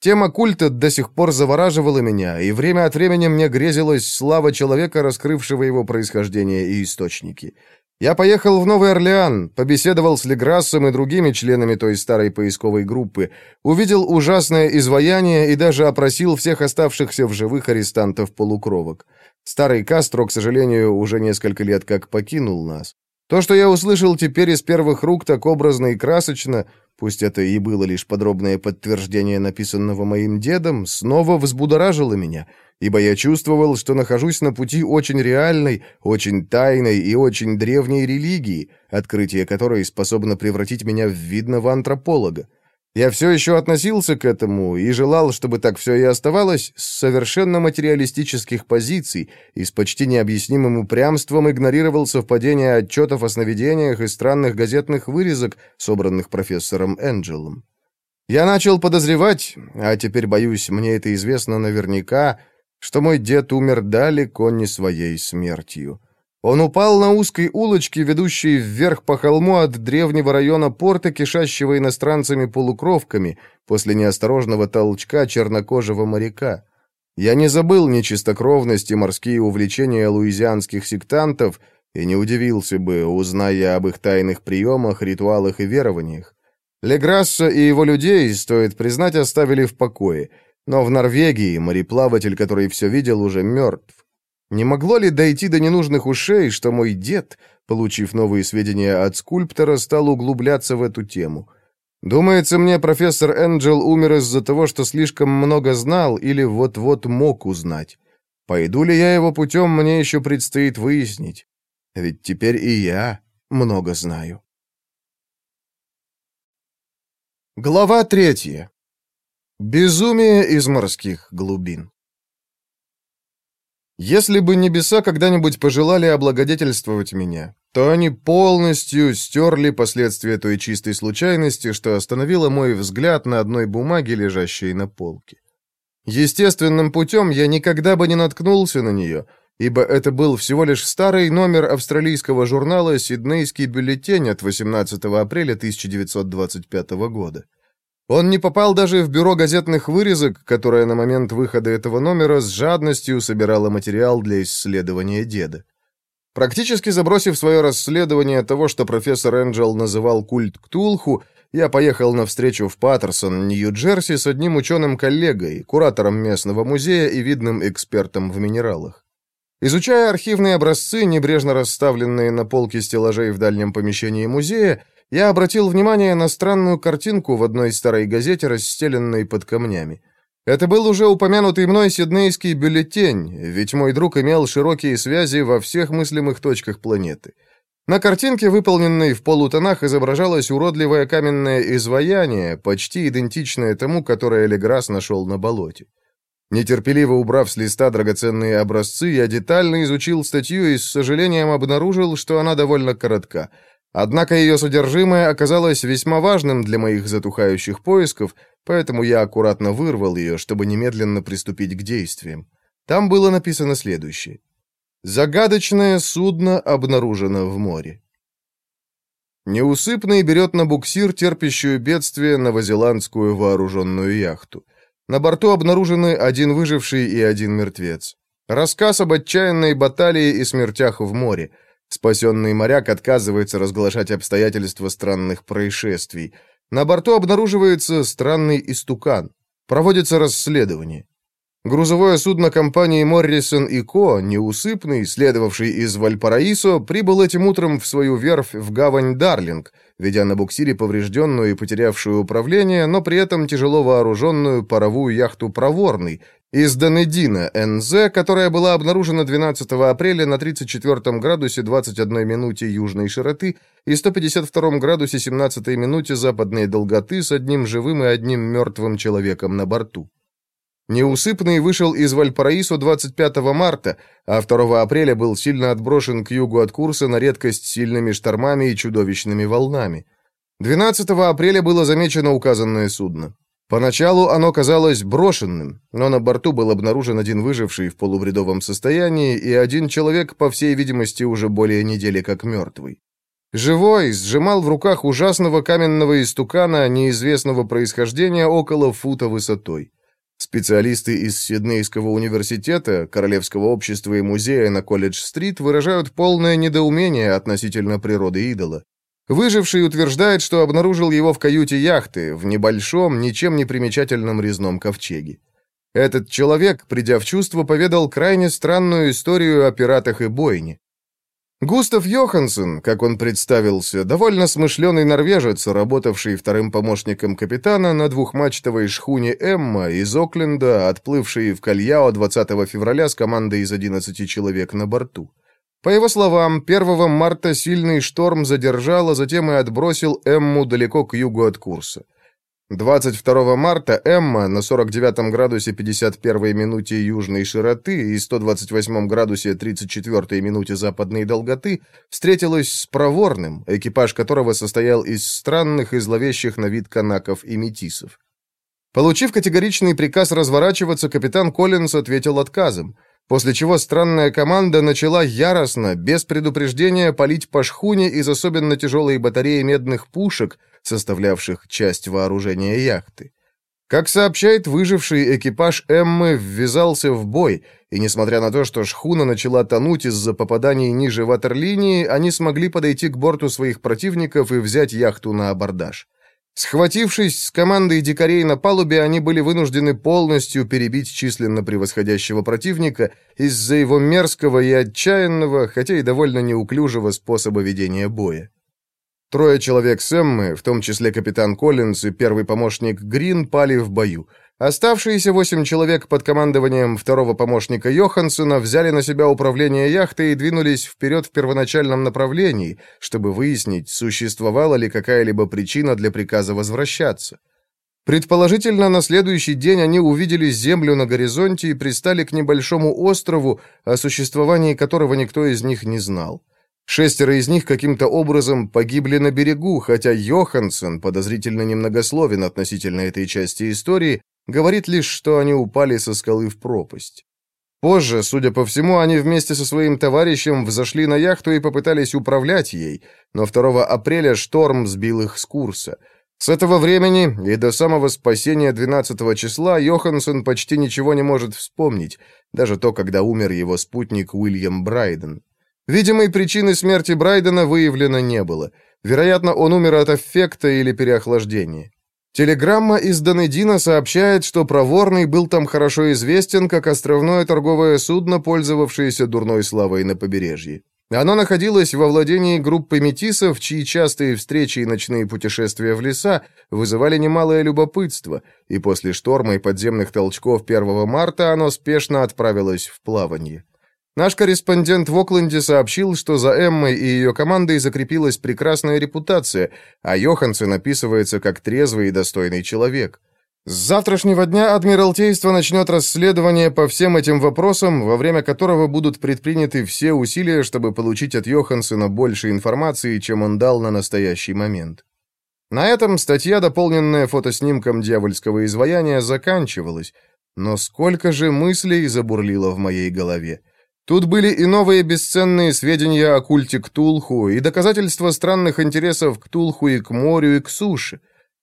Тема культа до сих пор завораживала меня, и время от времени мне грезилась слава человека, раскрывшего его происхождение и источники — я поехал в Новый Орлеан, побеседовал с Леграссом и другими членами той старой поисковой группы, увидел ужасное изваяние и даже опросил всех оставшихся в живых арестантов-полукровок. Старый Кастро, к сожалению, уже несколько лет как покинул нас. То, что я услышал теперь из первых рук так образно и красочно, пусть это и было лишь подробное подтверждение написанного моим дедом, снова взбудоражило меня — ибо я чувствовал, что нахожусь на пути очень реальной, очень тайной и очень древней религии, открытие которой способно превратить меня в видного антрополога. Я все еще относился к этому и желал, чтобы так все и оставалось, с совершенно материалистических позиций и с почти необъяснимым упрямством игнорировал совпадение отчетов о сновидениях и странных газетных вырезок, собранных профессором Энджелом. Я начал подозревать, а теперь, боюсь, мне это известно наверняка, что мой дед умер далеко не своей смертью. Он упал на узкой улочке, ведущей вверх по холму от древнего района порта, кишащего иностранцами-полукровками, после неосторожного толчка чернокожего моряка. Я не забыл нечистокровность и морские увлечения луизианских сектантов и не удивился бы, узная об их тайных приемах, ритуалах и верованиях. Леграсса и его людей, стоит признать, оставили в покое, но в Норвегии мореплаватель, который все видел, уже мертв. Не могло ли дойти до ненужных ушей, что мой дед, получив новые сведения от скульптора, стал углубляться в эту тему? Думается мне, профессор Энджел умер из-за того, что слишком много знал или вот-вот мог узнать. Пойду ли я его путем, мне еще предстоит выяснить. Ведь теперь и я много знаю. Глава третья. Безумие из морских глубин. Если бы небеса когда-нибудь пожелали облагодетельствовать меня, то они полностью стерли последствия той чистой случайности, что остановила мой взгляд на одной бумаге, лежащей на полке. Естественным путем я никогда бы не наткнулся на нее, ибо это был всего лишь старый номер австралийского журнала «Сиднейский бюллетень» от 18 апреля 1925 года. Он не попал даже в бюро газетных вырезок, которое на момент выхода этого номера с жадностью собирало материал для исследования деда. Практически забросив свое расследование того, что профессор Энджел называл культ Ктулху, я поехал на встречу в Паттерсон, Нью-Джерси, с одним ученым-коллегой, куратором местного музея и видным экспертом в минералах. Изучая архивные образцы, небрежно расставленные на полке стеллажей в дальнем помещении музея, я обратил внимание на странную картинку в одной старой газете, расстеленной под камнями. Это был уже упомянутый мной сиднейский бюллетень, ведь мой друг имел широкие связи во всех мыслимых точках планеты. На картинке, выполненной в полутонах, изображалось уродливое каменное изваяние, почти идентичное тому, которое Леграс нашел на болоте. Нетерпеливо убрав с листа драгоценные образцы, я детально изучил статью и с сожалением обнаружил, что она довольно коротка — Однако ее содержимое оказалось весьма важным для моих затухающих поисков, поэтому я аккуратно вырвал ее, чтобы немедленно приступить к действиям. Там было написано следующее. «Загадочное судно обнаружено в море». Неусыпный берет на буксир терпящую бедствие новозеландскую вооруженную яхту. На борту обнаружены один выживший и один мертвец. Рассказ об отчаянной баталии и смертях в море – Спасенный моряк отказывается разглашать обстоятельства странных происшествий. На борту обнаруживается странный истукан. Проводится расследование. Грузовое судно компании Моррисон и Ко, неусыпный, следовавший из Вальпараисо, прибыл этим утром в свою верфь в гавань Дарлинг, ведя на буксире поврежденную и потерявшую управление, но при этом тяжело вооруженную паровую яхту «Проворный», из Донедина, НЗ, которая была обнаружена 12 апреля на 34 градусе 21 минуте южной широты и 152 градусе 17 минуте западной долготы с одним живым и одним мертвым человеком на борту. Неусыпный вышел из Вальпараисо 25 марта, а 2 апреля был сильно отброшен к югу от курса на редкость сильными штормами и чудовищными волнами. 12 апреля было замечено указанное судно. Поначалу оно казалось брошенным, но на борту был обнаружен один выживший в полубредовом состоянии и один человек, по всей видимости, уже более недели как мертвый. Живой сжимал в руках ужасного каменного истукана неизвестного происхождения около фута высотой. Специалисты из Сиднейского университета, Королевского общества и музея на Колледж-стрит выражают полное недоумение относительно природы идола. Выживший утверждает, что обнаружил его в каюте яхты, в небольшом, ничем не примечательном резном ковчеге. Этот человек, придя в чувство, поведал крайне странную историю о пиратах и бойне. Густав Йоханссон, как он представился, довольно смышленый норвежец, работавший вторым помощником капитана на двухмачтовой шхуне «Эмма» из Окленда, отплывший в Кальяо 20 февраля с командой из 11 человек на борту. По его словам, 1 марта сильный шторм задержал, а затем и отбросил Эмму далеко к югу от курса. 22 марта Эмма на 49 градусе 51 минуте южной широты и 128 градусе 34 минуте западной долготы встретилась с проворным, экипаж которого состоял из странных и зловещих на вид канаков и метисов. Получив категоричный приказ разворачиваться, капитан Коллинс ответил отказом – после чего странная команда начала яростно, без предупреждения, палить по шхуне из особенно тяжелой батареи медных пушек, составлявших часть вооружения яхты. Как сообщает выживший экипаж Эммы, ввязался в бой, и несмотря на то, что шхуна начала тонуть из-за попаданий ниже ватерлинии, они смогли подойти к борту своих противников и взять яхту на абордаж. Схватившись с командой дикарей на палубе, они были вынуждены полностью перебить численно превосходящего противника из-за его мерзкого и отчаянного, хотя и довольно неуклюжего способа ведения боя. Трое человек с Эммы, в том числе капитан Коллинз и первый помощник Грин, пали в бою. Оставшиеся восемь человек под командованием второго помощника Йоханссона взяли на себя управление яхтой и двинулись вперед в первоначальном направлении, чтобы выяснить, существовала ли какая-либо причина для приказа возвращаться. Предположительно, на следующий день они увидели землю на горизонте и пристали к небольшому острову, о существовании которого никто из них не знал. Шестеро из них каким-то образом погибли на берегу, хотя Йоханссон, подозрительно немногословен относительно этой части истории, говорит лишь, что они упали со скалы в пропасть. Позже, судя по всему, они вместе со своим товарищем взошли на яхту и попытались управлять ей, но 2 апреля шторм сбил их с курса. С этого времени и до самого спасения 12 числа Йоханссон почти ничего не может вспомнить, даже то, когда умер его спутник Уильям Брайден. Видимой причины смерти Брайдена выявлено не было. Вероятно, он умер от аффекта или переохлаждения. Телеграмма из Донедина сообщает, что Проворный был там хорошо известен как островное торговое судно, пользовавшееся дурной славой на побережье. Оно находилось во владении группы метисов, чьи частые встречи и ночные путешествия в леса вызывали немалое любопытство, и после шторма и подземных толчков 1 марта оно спешно отправилось в плавание. Наш корреспондент в Окленде сообщил, что за Эммой и ее командой закрепилась прекрасная репутация, а Йоханссон описывается как трезвый и достойный человек. С завтрашнего дня Адмиралтейство начнет расследование по всем этим вопросам, во время которого будут предприняты все усилия, чтобы получить от Йоханссона больше информации, чем он дал на настоящий момент. На этом статья, дополненная фотоснимком дьявольского изваяния, заканчивалась, но сколько же мыслей забурлило в моей голове. Тут были и новые бесценные сведения о культе Ктулху, и доказательства странных интересов Ктулху и к морю, и к суше.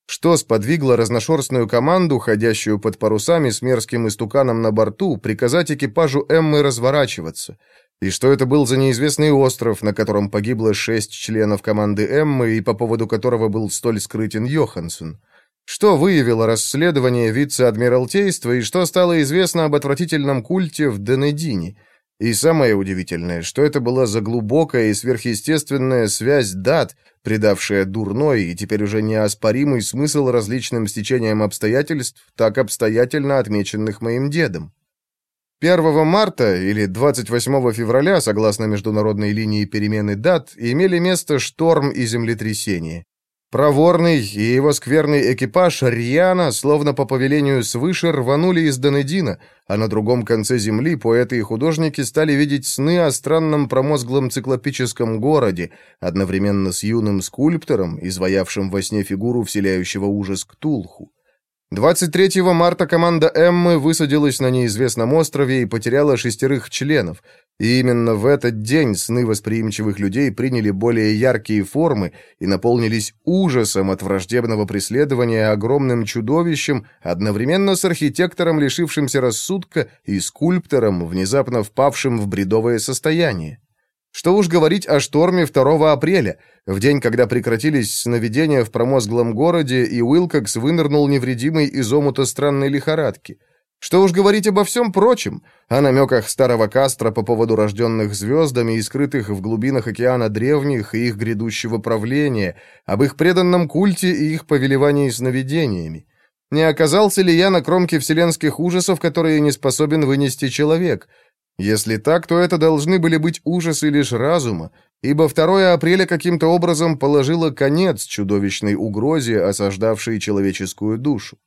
Что сподвигло разношерстную команду, ходящую под парусами с мерзким истуканом на борту, приказать экипажу Эммы разворачиваться? И что это был за неизвестный остров, на котором погибло шесть членов команды Эммы и по поводу которого был столь скрытен Йоханссон? Что выявило расследование вице-адмиралтейства и что стало известно об отвратительном культе в Денедине – и самое удивительное, что это была за глубокая и сверхъестественная связь дат, придавшая дурной и теперь уже неоспоримый смысл различным стечениям обстоятельств, так обстоятельно отмеченных моим дедом. 1 марта или 28 февраля, согласно международной линии перемены дат, имели место шторм и землетрясение. Проворный и его скверный экипаж рьяно, словно по повелению свыше, рванули из Донедина, а на другом конце земли поэты и художники стали видеть сны о странном промозглом циклопическом городе, одновременно с юным скульптором, изваявшим во сне фигуру вселяющего ужас Ктулху. 23 марта команда Эммы высадилась на неизвестном острове и потеряла шестерых членов. И именно в этот день сны восприимчивых людей приняли более яркие формы и наполнились ужасом от враждебного преследования огромным чудовищем, одновременно с архитектором, лишившимся рассудка, и скульптором, внезапно впавшим в бредовое состояние. Что уж говорить о шторме 2 апреля, в день, когда прекратились сновидения в промозглом городе, и Уилкокс вынырнул невредимый из омута странной лихорадки. Что уж говорить обо всем прочем, о намеках старого Кастро по поводу рожденных звездами и скрытых в глубинах океана древних и их грядущего правления, об их преданном культе и их повелевании сновидениями. Не оказался ли я на кромке вселенских ужасов, которые не способен вынести человек — если так, то это должны были быть ужасы лишь разума, ибо 2 апреля каким-то образом положило конец чудовищной угрозе, осаждавшей человеческую душу.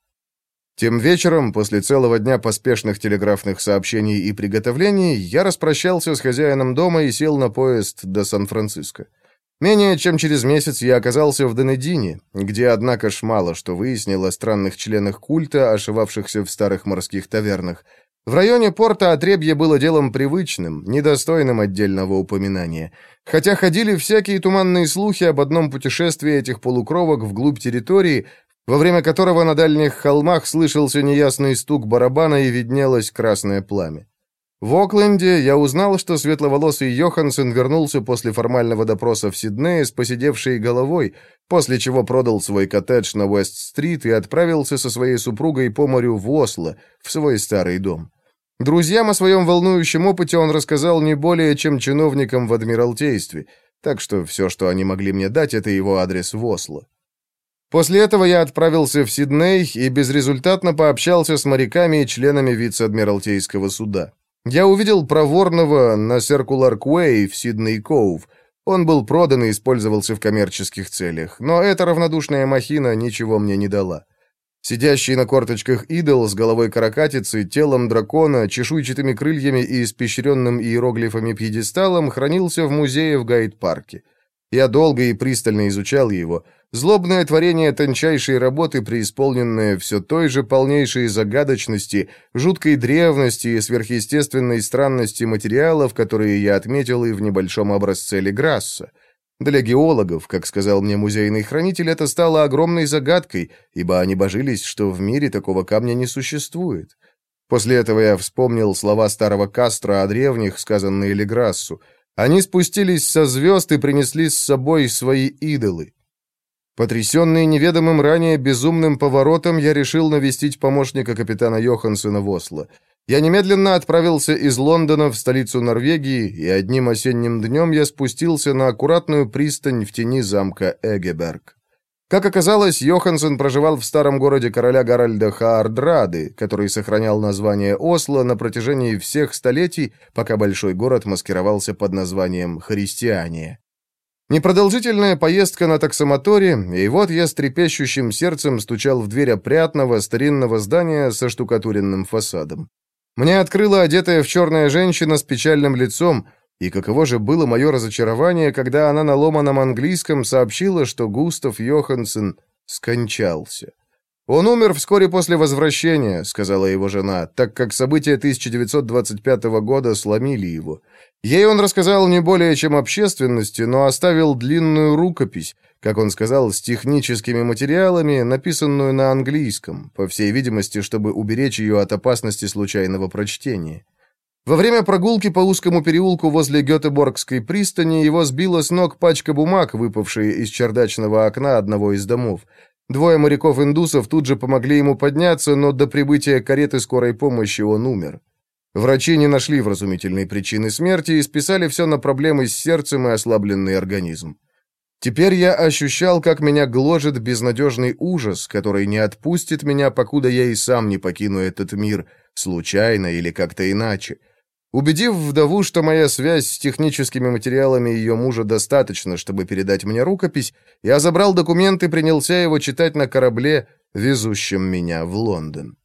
Тем вечером, после целого дня поспешных телеграфных сообщений и приготовлений, я распрощался с хозяином дома и сел на поезд до Сан-Франциско. Менее чем через месяц я оказался в Донедине, где, однако ж, мало что выяснил о странных членах культа, ошивавшихся в старых морских тавернах, В районе порта отребье было делом привычным, недостойным отдельного упоминания. Хотя ходили всякие туманные слухи об одном путешествии этих полукровок вглубь территории, во время которого на дальних холмах слышался неясный стук барабана и виднелось красное пламя. В Окленде я узнал, что светловолосый Йоханссон вернулся после формального допроса в Сиднее с посидевшей головой, после чего продал свой коттедж на Уэст-стрит и отправился со своей супругой по морю в Осло, в свой старый дом. Друзьям о своем волнующем опыте он рассказал не более, чем чиновникам в Адмиралтействе, так что все, что они могли мне дать, это его адрес в Осло. После этого я отправился в Сидней и безрезультатно пообщался с моряками и членами вице-адмиралтейского суда. Я увидел проворного на Circular Quay в Сидней-Коув. Он был продан и использовался в коммерческих целях, но эта равнодушная махина ничего мне не дала. Сидящий на корточках идол с головой каракатицы, телом дракона, чешуйчатыми крыльями и испещренным иероглифами пьедесталом хранился в музее в Гайд-парке. Я долго и пристально изучал его. Злобное творение тончайшей работы, преисполненное все той же полнейшей загадочности, жуткой древности и сверхъестественной странности материалов, которые я отметил и в небольшом образце Леграсса. Для геологов, как сказал мне музейный хранитель, это стало огромной загадкой, ибо они божились, что в мире такого камня не существует. После этого я вспомнил слова старого Кастро о древних, сказанные Леграссу. Они спустились со звезд и принесли с собой свои идолы. Потрясенный неведомым ранее безумным поворотом, я решил навестить помощника капитана Йохансена в Осло. Я немедленно отправился из Лондона в столицу Норвегии, и одним осенним днем я спустился на аккуратную пристань в тени замка Эгеберг. Как оказалось, Йоханссон проживал в старом городе короля Гаральда Хаардрады, который сохранял название Осло на протяжении всех столетий, пока большой город маскировался под названием Христиания. Непродолжительная поездка на таксомоторе, и вот я с трепещущим сердцем стучал в дверь опрятного старинного здания со штукатуренным фасадом. Мне открыла одетая в черная женщина с печальным лицом, и каково же было мое разочарование, когда она на ломаном английском сообщила, что Густав Йоханссон скончался. «Он умер вскоре после возвращения», — сказала его жена, так как события 1925 года сломили его. Ей он рассказал не более чем общественности, но оставил длинную рукопись, как он сказал, с техническими материалами, написанную на английском, по всей видимости, чтобы уберечь ее от опасности случайного прочтения. Во время прогулки по узкому переулку возле Гетеборгской пристани его сбила с ног пачка бумаг, выпавшие из чердачного окна одного из домов. Двое моряков-индусов тут же помогли ему подняться, но до прибытия кареты скорой помощи он умер. Врачи не нашли вразумительной причины смерти и списали все на проблемы с сердцем и ослабленный организм. Теперь я ощущал, как меня гложет безнадежный ужас, который не отпустит меня, покуда я и сам не покину этот мир, случайно или как-то иначе. Убедив вдову, что моя связь с техническими материалами ее мужа достаточно, чтобы передать мне рукопись, я забрал документ и принялся его читать на корабле, везущем меня в Лондон.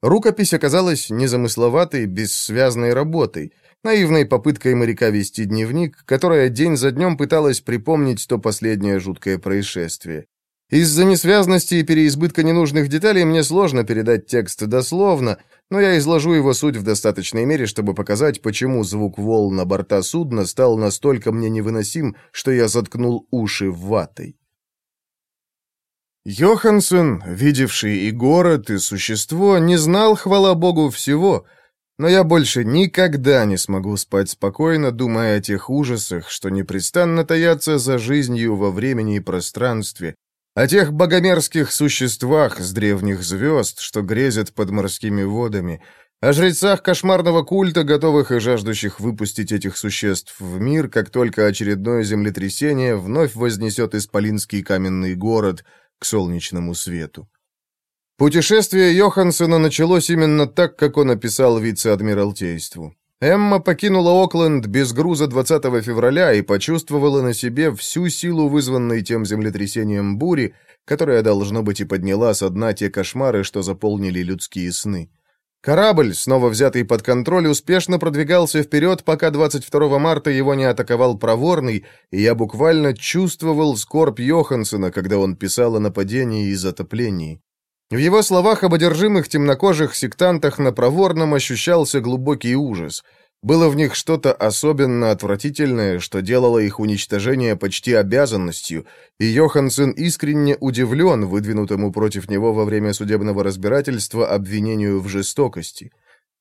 Рукопись оказалась незамысловатой, бессвязной работой, наивной попыткой моряка вести дневник, которая день за днем пыталась припомнить то последнее жуткое происшествие. Из-за несвязности и переизбытка ненужных деталей мне сложно передать текст дословно, но я изложу его суть в достаточной мере, чтобы показать, почему звук волн на борта судна стал настолько мне невыносим, что я заткнул уши ватой. Йоханссон, видевший и город, и существо, не знал, хвала богу, всего, но я больше никогда не смогу спать спокойно, думая о тех ужасах, что непрестанно таятся за жизнью во времени и пространстве, о тех богомерзких существах с древних звезд, что грезят под морскими водами, о жрецах кошмарного культа, готовых и жаждущих выпустить этих существ в мир, как только очередное землетрясение вновь вознесет исполинский каменный город к солнечному свету. Путешествие Йоханссона началось именно так, как он описал вице-адмиралтейству. Эмма покинула Окленд без груза 20 февраля и почувствовала на себе всю силу вызванной тем землетрясением бури, которая, должно быть, и подняла со дна те кошмары, что заполнили людские сны. Корабль, снова взятый под контроль, успешно продвигался вперед, пока 22 марта его не атаковал проворный, и я буквально чувствовал скорбь Йоханссона, когда он писал о нападении и затоплении. В его словах об одержимых темнокожих сектантах на проворном ощущался глубокий ужас. Было в них что-то особенно отвратительное, что делало их уничтожение почти обязанностью, и Йоханссон искренне удивлен выдвинутому против него во время судебного разбирательства обвинению в жестокости.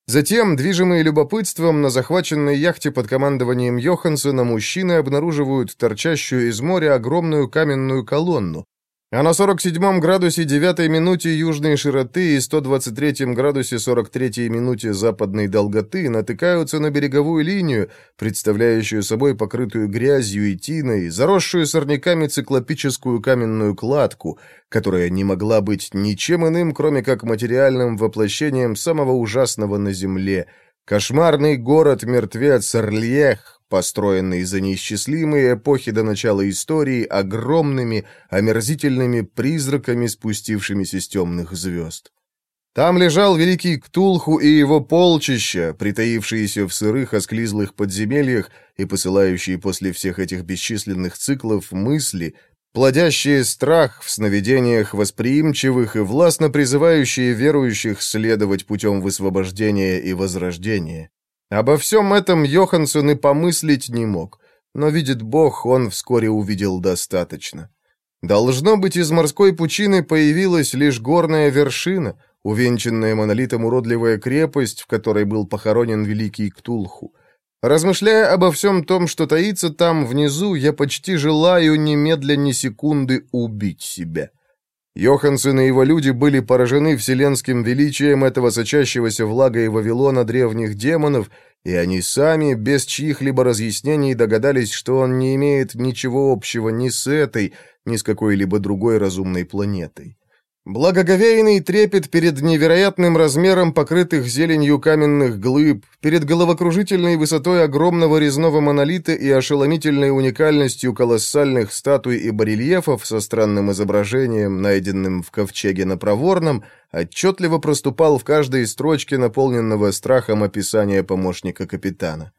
Затем, движимые любопытством, на захваченной яхте под командованием Йоханссона мужчины обнаруживают торчащую из моря огромную каменную колонну, а на 47 градусе 9 минуте южной широты и 123 градусе 43 минуте западной долготы натыкаются на береговую линию, представляющую собой покрытую грязью и тиной, заросшую сорняками циклопическую каменную кладку, которая не могла быть ничем иным, кроме как материальным воплощением самого ужасного на земле — кошмарный город-мертвец Орльех, построенный за неисчислимые эпохи до начала истории огромными, омерзительными призраками, спустившимися с темных звезд. Там лежал великий Ктулху и его полчища, притаившиеся в сырых, осклизлых подземельях и посылающие после всех этих бесчисленных циклов мысли, плодящие страх в сновидениях восприимчивых и властно призывающие верующих следовать путем высвобождения и возрождения. Обо всем этом Йоханссон и помыслить не мог, но, видит Бог, он вскоре увидел достаточно. Должно быть, из морской пучины появилась лишь горная вершина, увенчанная монолитом уродливая крепость, в которой был похоронен великий Ктулху. Размышляя обо всем том, что таится там внизу, я почти желаю немедля ни секунды убить себя. Йоханссон и его люди были поражены вселенским величием этого сочащегося влагой Вавилона древних демонов, и они сами, без чьих-либо разъяснений, догадались, что он не имеет ничего общего ни с этой, ни с какой-либо другой разумной планетой. Благоговейный трепет перед невероятным размером покрытых зеленью каменных глыб, перед головокружительной высотой огромного резного монолита и ошеломительной уникальностью колоссальных статуй и барельефов со странным изображением, найденным в ковчеге на Проворном, отчетливо проступал в каждой строчке наполненного страхом описания помощника капитана.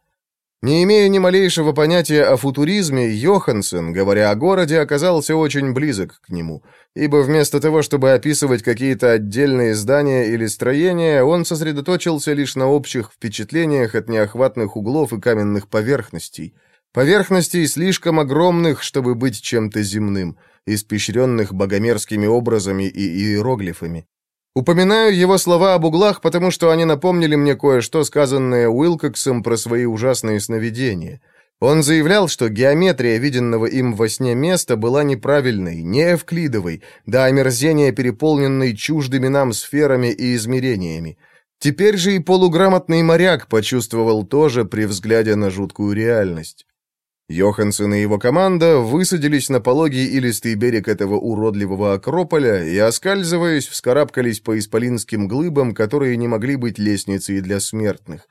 Не имея ни малейшего понятия о футуризме, Йоханссон, говоря о городе, оказался очень близок к нему, ибо вместо того, чтобы описывать какие-то отдельные здания или строения, он сосредоточился лишь на общих впечатлениях от неохватных углов и каменных поверхностей. Поверхностей слишком огромных, чтобы быть чем-то земным, испещренных богомерзкими образами и иероглифами. Упоминаю его слова об углах, потому что они напомнили мне кое-что, сказанное Уилкоксом про свои ужасные сновидения. Он заявлял, что геометрия виденного им во сне места была неправильной, не эвклидовой, до омерзения переполненной чуждыми нам сферами и измерениями. Теперь же и полуграмотный моряк почувствовал тоже при взгляде на жуткую реальность. Йоханссон и его команда высадились на пологий и листый берег этого уродливого акрополя и, оскальзываясь, вскарабкались по исполинским глыбам, которые не могли быть лестницей для смертных.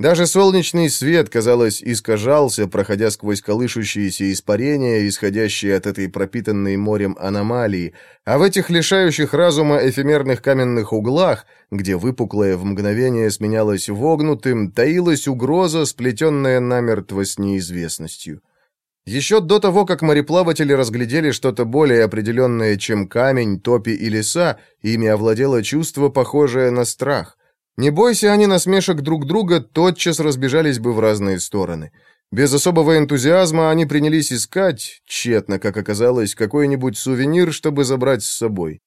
Даже солнечный свет, казалось, искажался, проходя сквозь колышущиеся испарения, исходящие от этой пропитанной морем аномалии, а в этих лишающих разума эфемерных каменных углах, где выпуклое в мгновение сменялось вогнутым, таилась угроза, сплетенная намертво с неизвестностью. Еще до того, как мореплаватели разглядели что-то более определенное, чем камень, топи и леса, ими овладело чувство, похожее на страх. Не бойся они насмешек друг друга, тотчас разбежались бы в разные стороны. Без особого энтузиазма они принялись искать, тщетно, как оказалось, какой-нибудь сувенир, чтобы забрать с собой.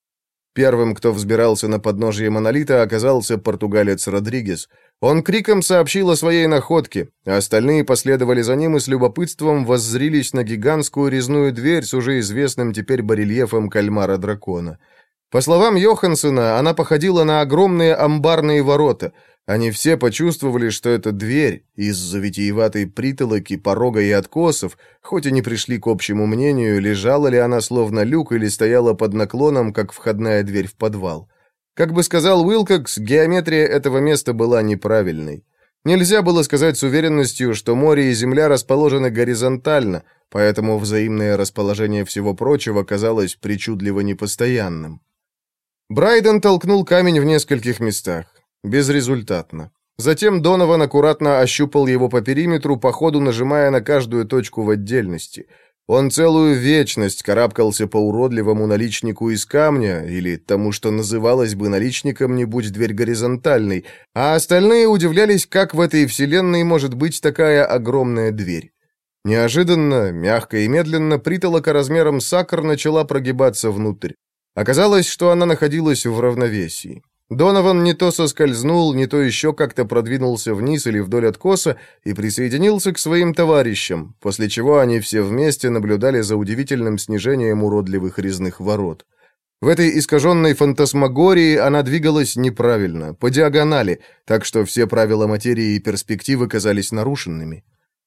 Первым, кто взбирался на подножие монолита, оказался португалец Родригес. Он криком сообщил о своей находке, а остальные последовали за ним и с любопытством воззрились на гигантскую резную дверь с уже известным теперь барельефом кальмара-дракона. По словам Йоханссона, она походила на огромные амбарные ворота. Они все почувствовали, что это дверь из-за витиеватой притолоки, порога и откосов, хоть и не пришли к общему мнению, лежала ли она словно люк или стояла под наклоном, как входная дверь в подвал. Как бы сказал Уилкокс, геометрия этого места была неправильной. Нельзя было сказать с уверенностью, что море и земля расположены горизонтально, поэтому взаимное расположение всего прочего казалось причудливо непостоянным. Брайден толкнул камень в нескольких местах. Безрезультатно. Затем Донован аккуратно ощупал его по периметру, по ходу нажимая на каждую точку в отдельности. Он целую вечность карабкался по уродливому наличнику из камня, или тому, что называлось бы наличником, не будь дверь горизонтальной, а остальные удивлялись, как в этой вселенной может быть такая огромная дверь. Неожиданно, мягко и медленно, притолока размером сакр начала прогибаться внутрь. Оказалось, что она находилась в равновесии. Донован не то соскользнул, не то еще как-то продвинулся вниз или вдоль откоса и присоединился к своим товарищам, после чего они все вместе наблюдали за удивительным снижением уродливых резных ворот. В этой искаженной фантасмагории она двигалась неправильно, по диагонали, так что все правила материи и перспективы казались нарушенными.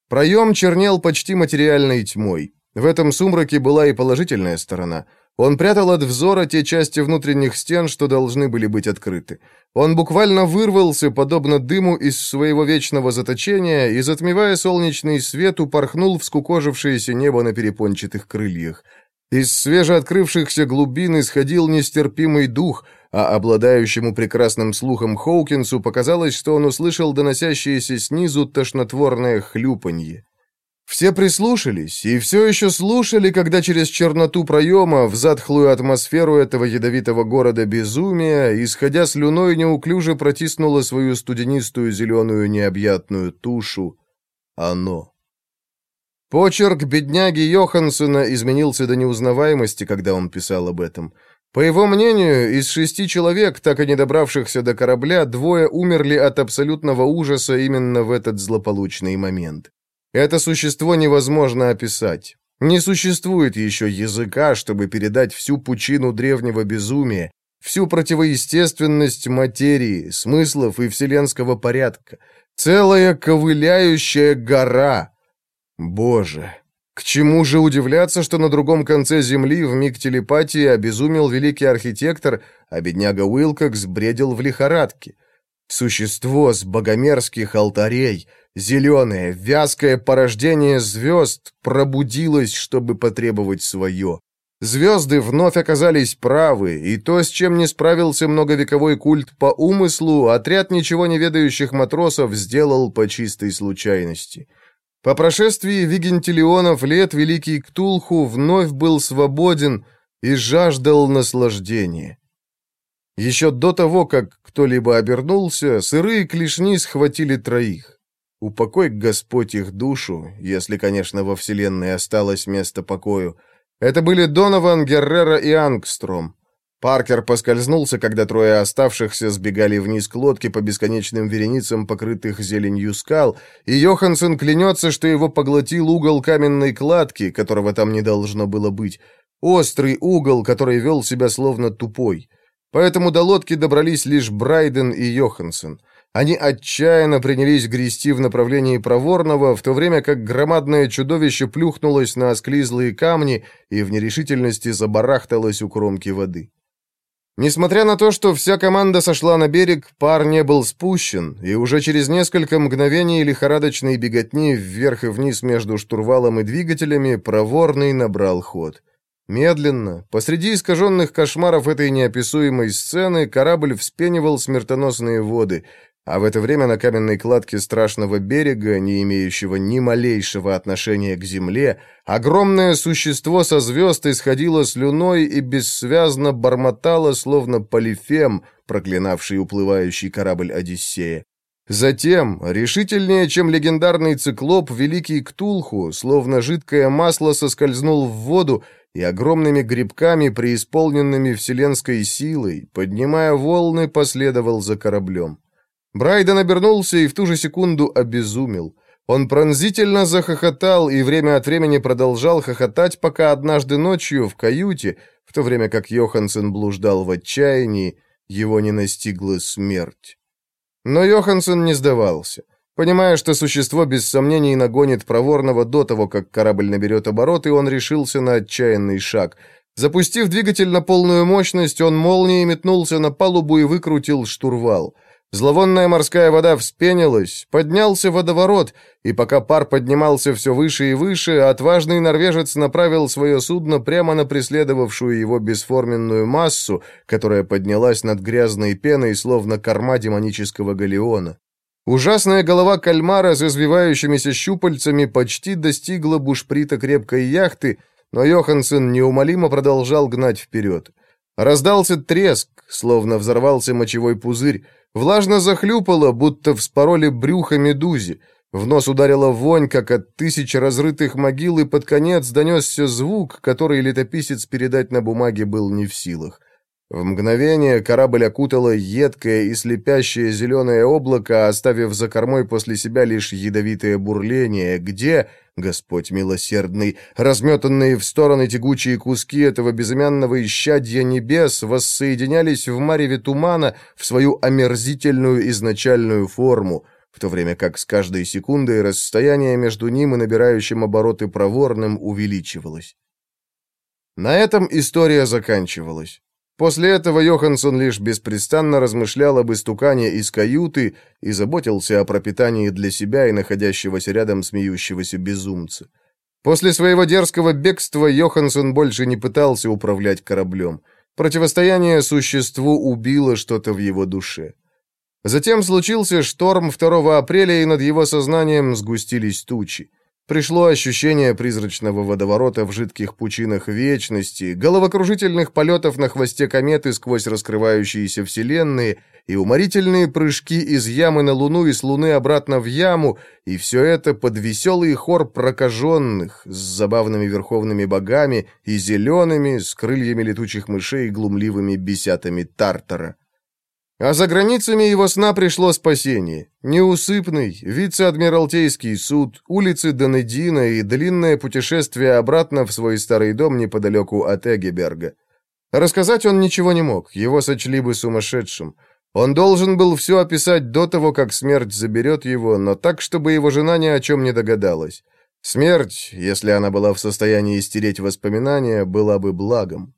Проем чернел почти материальной тьмой. В этом сумраке была и положительная сторона — он прятал от взора те части внутренних стен, что должны были быть открыты. Он буквально вырвался, подобно дыму, из своего вечного заточения и, затмевая солнечный свет, упорхнул в скукожившееся небо на перепончатых крыльях. Из свежеоткрывшихся глубин исходил нестерпимый дух, а обладающему прекрасным слухом Хоукинсу показалось, что он услышал доносящееся снизу тошнотворное хлюпанье. Все прислушались и все еще слушали, когда через черноту проема в затхлую атмосферу этого ядовитого города безумия, исходя слюной, неуклюже протиснуло свою студенистую зеленую необъятную тушу. Оно. Почерк бедняги Йохансена изменился до неузнаваемости, когда он писал об этом. По его мнению, из шести человек, так и не добравшихся до корабля, двое умерли от абсолютного ужаса именно в этот злополучный момент. Это существо невозможно описать. Не существует еще языка, чтобы передать всю пучину древнего безумия, всю противоестественность материи, смыслов и вселенского порядка. Целая ковыляющая гора. Боже, к чему же удивляться, что на другом конце Земли в миг телепатии обезумел великий архитектор, а бедняга Уилкокс бредил в лихорадке? Существо с богомерзких алтарей — Зеленое, вязкое порождение звезд пробудилось, чтобы потребовать свое. Звезды вновь оказались правы, и то, с чем не справился многовековой культ по умыслу, отряд ничего не ведающих матросов сделал по чистой случайности. По прошествии вигентиллионов лет великий Ктулху вновь был свободен и жаждал наслаждения. Еще до того, как кто-либо обернулся, сырые клешни схватили троих. Упокой Господь их душу, если, конечно, во Вселенной осталось место покою. Это были Донован, Геррера и Ангстром. Паркер поскользнулся, когда трое оставшихся сбегали вниз к лодке по бесконечным вереницам, покрытых зеленью скал, и Йоханссон клянется, что его поглотил угол каменной кладки, которого там не должно было быть. Острый угол, который вел себя словно тупой. Поэтому до лодки добрались лишь Брайден и Йоханссон. Они отчаянно принялись грести в направлении Проворного, в то время как громадное чудовище плюхнулось на осклизлые камни и в нерешительности забарахталось у кромки воды. Несмотря на то, что вся команда сошла на берег, пар не был спущен, и уже через несколько мгновений лихорадочной беготни вверх и вниз между штурвалом и двигателями Проворный набрал ход. Медленно, посреди искаженных кошмаров этой неописуемой сцены, корабль вспенивал смертоносные воды, а в это время на каменной кладке страшного берега, не имеющего ни малейшего отношения к земле, огромное существо со звезд исходило слюной и бессвязно бормотало, словно полифем, проклинавший уплывающий корабль Одиссея. Затем, решительнее, чем легендарный циклоп, великий Ктулху, словно жидкое масло, соскользнул в воду и огромными грибками, преисполненными вселенской силой, поднимая волны, последовал за кораблем. Брайден обернулся и в ту же секунду обезумел. Он пронзительно захохотал и время от времени продолжал хохотать, пока однажды ночью в каюте, в то время как Йоханссон блуждал в отчаянии, его не настигла смерть. Но Йоханссон не сдавался. Понимая, что существо без сомнений нагонит проворного до того, как корабль наберет обороты, он решился на отчаянный шаг. Запустив двигатель на полную мощность, он молнией метнулся на палубу и выкрутил штурвал — Зловонная морская вода вспенилась, поднялся водоворот, и пока пар поднимался все выше и выше, отважный норвежец направил свое судно прямо на преследовавшую его бесформенную массу, которая поднялась над грязной пеной, словно корма демонического галеона. Ужасная голова кальмара с извивающимися щупальцами почти достигла бушприта крепкой яхты, но Йоханссон неумолимо продолжал гнать вперед. Раздался треск, словно взорвался мочевой пузырь, влажно захлюпало, будто вспороли брюхо медузи, в нос ударила вонь, как от тысяч разрытых могил, и под конец донесся звук, который летописец передать на бумаге был не в силах. В мгновение корабль окутало едкое и слепящее зеленое облако, оставив за кормой после себя лишь ядовитое бурление, где, Господь милосердный, разметанные в стороны тягучие куски этого безымянного исчадья небес воссоединялись в мареве тумана в свою омерзительную изначальную форму, в то время как с каждой секундой расстояние между ним и набирающим обороты проворным увеличивалось. На этом история заканчивалась. После этого Йоханссон лишь беспрестанно размышлял об истукане из каюты и заботился о пропитании для себя и находящегося рядом смеющегося безумца. После своего дерзкого бегства Йоханссон больше не пытался управлять кораблем. Противостояние существу убило что-то в его душе. Затем случился шторм 2 апреля, и над его сознанием сгустились тучи. Пришло ощущение призрачного водоворота в жидких пучинах вечности, головокружительных полетов на хвосте кометы сквозь раскрывающиеся вселенные и уморительные прыжки из ямы на Луну и с Луны обратно в яму, и все это под веселый хор прокаженных с забавными верховными богами и зелеными, с крыльями летучих мышей и глумливыми бесятами Тартара. А за границами его сна пришло спасение. Неусыпный, вице-адмиралтейский суд, улицы Донедина и длинное путешествие обратно в свой старый дом неподалеку от Эгеберга. Рассказать он ничего не мог, его сочли бы сумасшедшим. Он должен был все описать до того, как смерть заберет его, но так, чтобы его жена ни о чем не догадалась. Смерть, если она была в состоянии стереть воспоминания, была бы благом.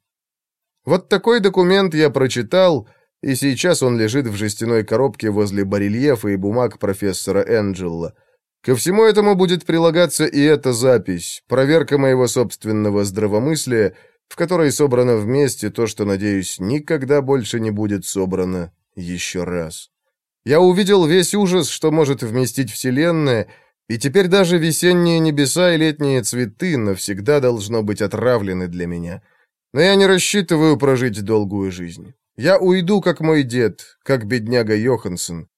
Вот такой документ я прочитал и сейчас он лежит в жестяной коробке возле барельефа и бумаг профессора Энджелла. Ко всему этому будет прилагаться и эта запись, проверка моего собственного здравомыслия, в которой собрано вместе то, что, надеюсь, никогда больше не будет собрано еще раз. Я увидел весь ужас, что может вместить Вселенная, и теперь даже весенние небеса и летние цветы навсегда должно быть отравлены для меня. Но я не рассчитываю прожить долгую жизнь. Я уйду, как мой дед, как бедняга Йоханссон.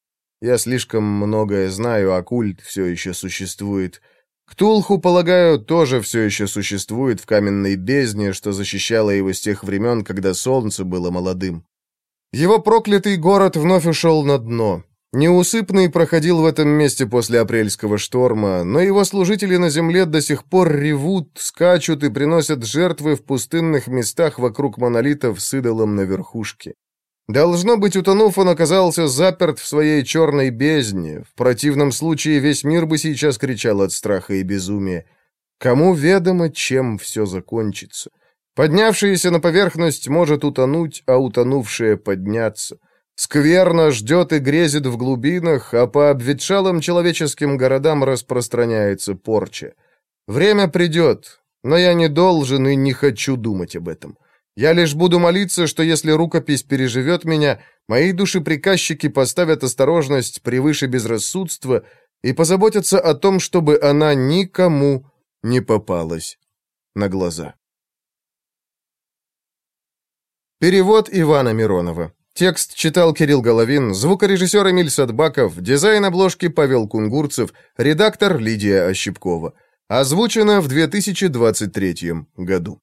Я слишком многое знаю, а культ все еще существует. Ктулху, полагаю, тоже все еще существует в каменной бездне, что защищало его с тех времен, когда солнце было молодым. Его проклятый город вновь ушел на дно. Неусыпный проходил в этом месте после апрельского шторма, но его служители на земле до сих пор ревут, скачут и приносят жертвы в пустынных местах вокруг монолитов с идолом на верхушке. Должно быть, утонув, он оказался заперт в своей черной бездне. В противном случае весь мир бы сейчас кричал от страха и безумия. Кому ведомо, чем все закончится? Поднявшаяся на поверхность может утонуть, а утонувшая подняться. Скверно ждет и грезит в глубинах, а по обветшалым человеческим городам распространяется порча. Время придет, но я не должен и не хочу думать об этом. Я лишь буду молиться, что если рукопись переживет меня, мои душеприказчики поставят осторожность превыше безрассудства и позаботятся о том, чтобы она никому не попалась на глаза. Перевод Ивана Миронова Текст читал Кирилл Головин, звукорежиссер Эмиль Садбаков, дизайн обложки Павел Кунгурцев, редактор Лидия Ощепкова. Озвучено в 2023 году.